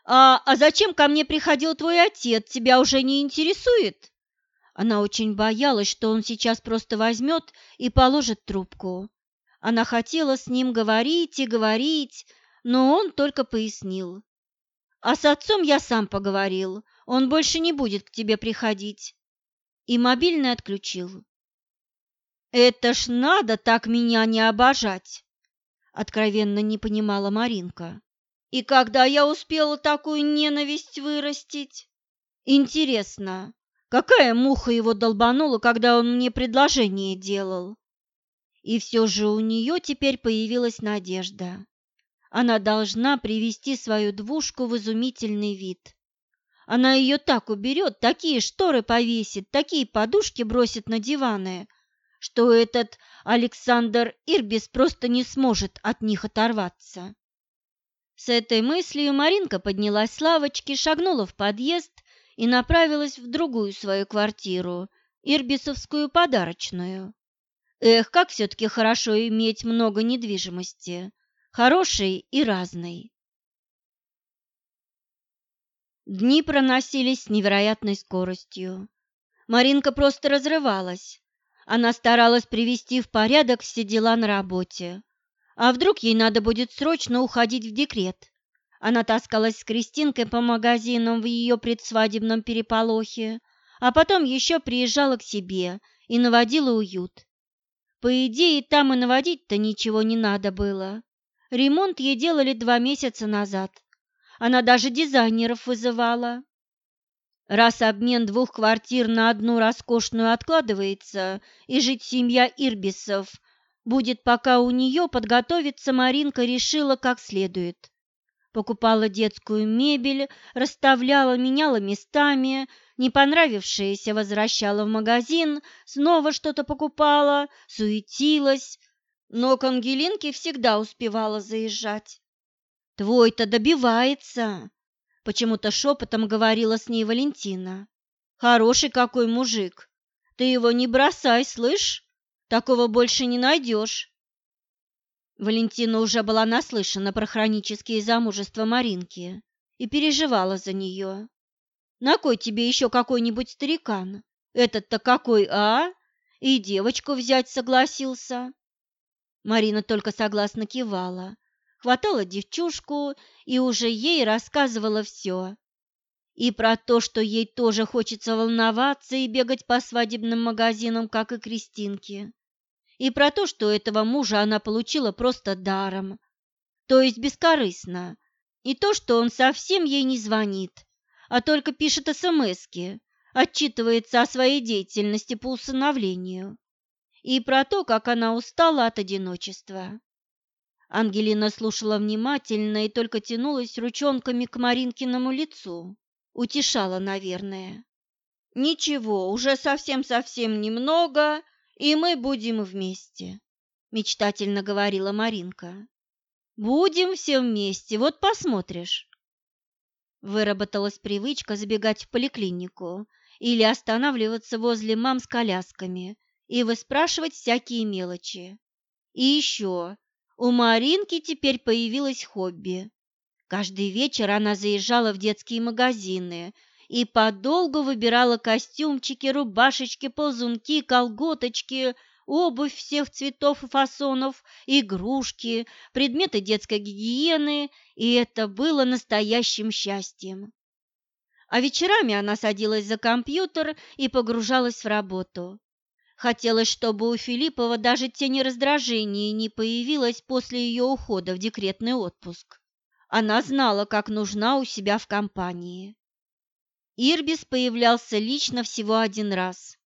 А, а зачем ко мне приходил твой отец, тебя уже не интересует? Она очень боялась, что он сейчас просто возьмет и положит трубку. Она хотела с ним говорить и говорить, но он только пояснил. А с отцом я сам поговорил, он больше не будет к тебе приходить и мобильный отключил. «Это ж надо так меня не обожать!» – откровенно не понимала Маринка. «И когда я успела такую ненависть вырастить? Интересно, какая муха его долбанула, когда он мне предложение делал?» И все же у нее теперь появилась надежда. Она должна привести свою двушку в изумительный вид. Она ее так уберет, такие шторы повесит, такие подушки бросит на диваны, что этот Александр Ирбис просто не сможет от них оторваться. С этой мыслью Маринка поднялась с лавочки, шагнула в подъезд и направилась в другую свою квартиру, Ирбисовскую подарочную. Эх, как все-таки хорошо иметь много недвижимости, хорошей и разной. Дни проносились с невероятной скоростью. Маринка просто разрывалась. Она старалась привести в порядок все дела на работе. А вдруг ей надо будет срочно уходить в декрет? Она таскалась с Кристинкой по магазинам в ее предсвадебном переполохе, а потом еще приезжала к себе и наводила уют. По идее, там и наводить-то ничего не надо было. Ремонт ей делали два месяца назад. Она даже дизайнеров вызывала. Раз обмен двух квартир на одну роскошную откладывается, и жить семья Ирбисов будет, пока у нее подготовиться, Маринка решила как следует. Покупала детскую мебель, расставляла, меняла местами, не понравившееся возвращала в магазин, снова что-то покупала, суетилась, но к Ангелинке всегда успевала заезжать. Твой-то добивается, почему-то шепотом говорила с ней Валентина. Хороший какой мужик. Ты его не бросай, слышь? Такого больше не найдешь. Валентина уже была наслышана про хронические замужества Маринки и переживала за нее. На кой тебе еще какой-нибудь старикан? Этот-то какой, а? И девочку взять согласился. Марина только согласно кивала, хватала девчушку и уже ей рассказывала все. И про то, что ей тоже хочется волноваться и бегать по свадебным магазинам, как и Кристинке. И про то, что этого мужа она получила просто даром, то есть бескорыстно. И то, что он совсем ей не звонит, а только пишет смски, отчитывается о своей деятельности по усыновлению. И про то, как она устала от одиночества. Ангелина слушала внимательно и только тянулась ручонками к Маринкиному лицу. Утешала, наверное. «Ничего, уже совсем-совсем немного, и мы будем вместе», — мечтательно говорила Маринка. «Будем все вместе, вот посмотришь». Выработалась привычка забегать в поликлинику или останавливаться возле мам с колясками и выспрашивать всякие мелочи. И еще у Маринки теперь появилось хобби. Каждый вечер она заезжала в детские магазины и подолгу выбирала костюмчики, рубашечки, ползунки, колготочки, обувь всех цветов и фасонов, игрушки, предметы детской гигиены, и это было настоящим счастьем. А вечерами она садилась за компьютер и погружалась в работу. Хотелось, чтобы у Филиппова даже тени раздражения не появилось после ее ухода в декретный отпуск. Она знала, как нужна у себя в компании. Ирбис появлялся лично всего один раз.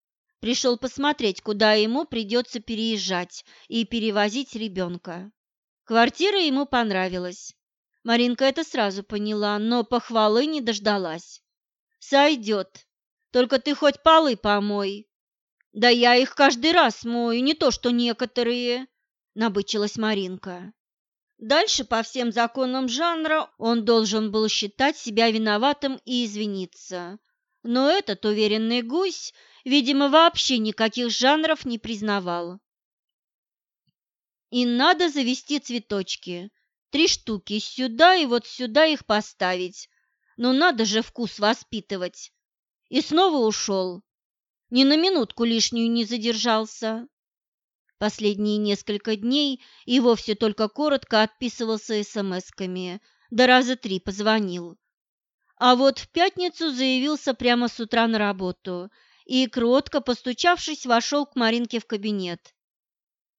Пришел посмотреть, куда ему придется переезжать и перевозить ребенка. Квартира ему понравилась. Маринка это сразу поняла, но похвалы не дождалась. «Сойдет. Только ты хоть полы помой», да я их каждый раз мою, не то что некоторые, набычилась Маринка. Дальше по всем законам жанра он должен был считать себя виноватым и извиниться. Но этот уверенный гусь, видимо, вообще никаких жанров не признавал. И надо завести цветочки. Три штуки сюда и вот сюда их поставить. Но надо же вкус воспитывать. И снова ушел ни на минутку лишнюю не задержался. Последние несколько дней и вовсе только коротко отписывался смс-ками, да раза три позвонил. А вот в пятницу заявился прямо с утра на работу и, кротко постучавшись, вошел к Маринке в кабинет.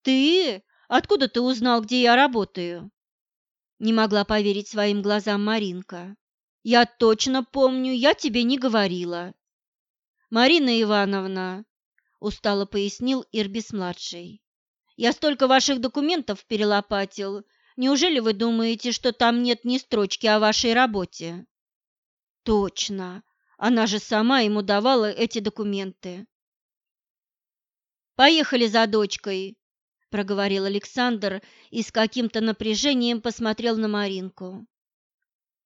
«Ты? Откуда ты узнал, где я работаю?» Не могла поверить своим глазам Маринка. «Я точно помню, я тебе не говорила. «Марина Ивановна», – устало пояснил Ирбис-младший, – «я столько ваших документов перелопатил. Неужели вы думаете, что там нет ни строчки о вашей работе?» «Точно. Она же сама ему давала эти документы». «Поехали за дочкой», – проговорил Александр и с каким-то напряжением посмотрел на Маринку.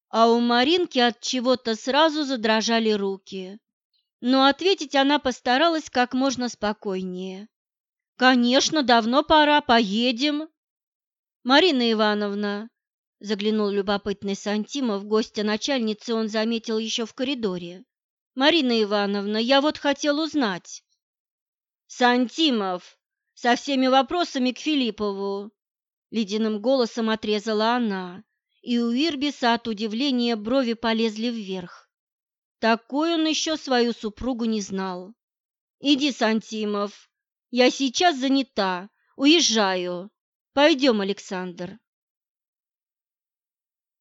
а у Маринки от чего-то сразу задрожали руки. Но ответить она постаралась как можно спокойнее. Конечно, давно пора, поедем. Марина Ивановна, заглянул любопытный Сантимов, гостя начальницы он заметил еще в коридоре. Марина Ивановна, я вот хотел узнать. Сантимов, со всеми вопросами к Филиппову, ледяным голосом отрезала она, и у Ирбиса от удивления брови полезли вверх. Такой он еще свою супругу не знал. «Иди, Сантимов, я сейчас занята, уезжаю. Пойдем, Александр».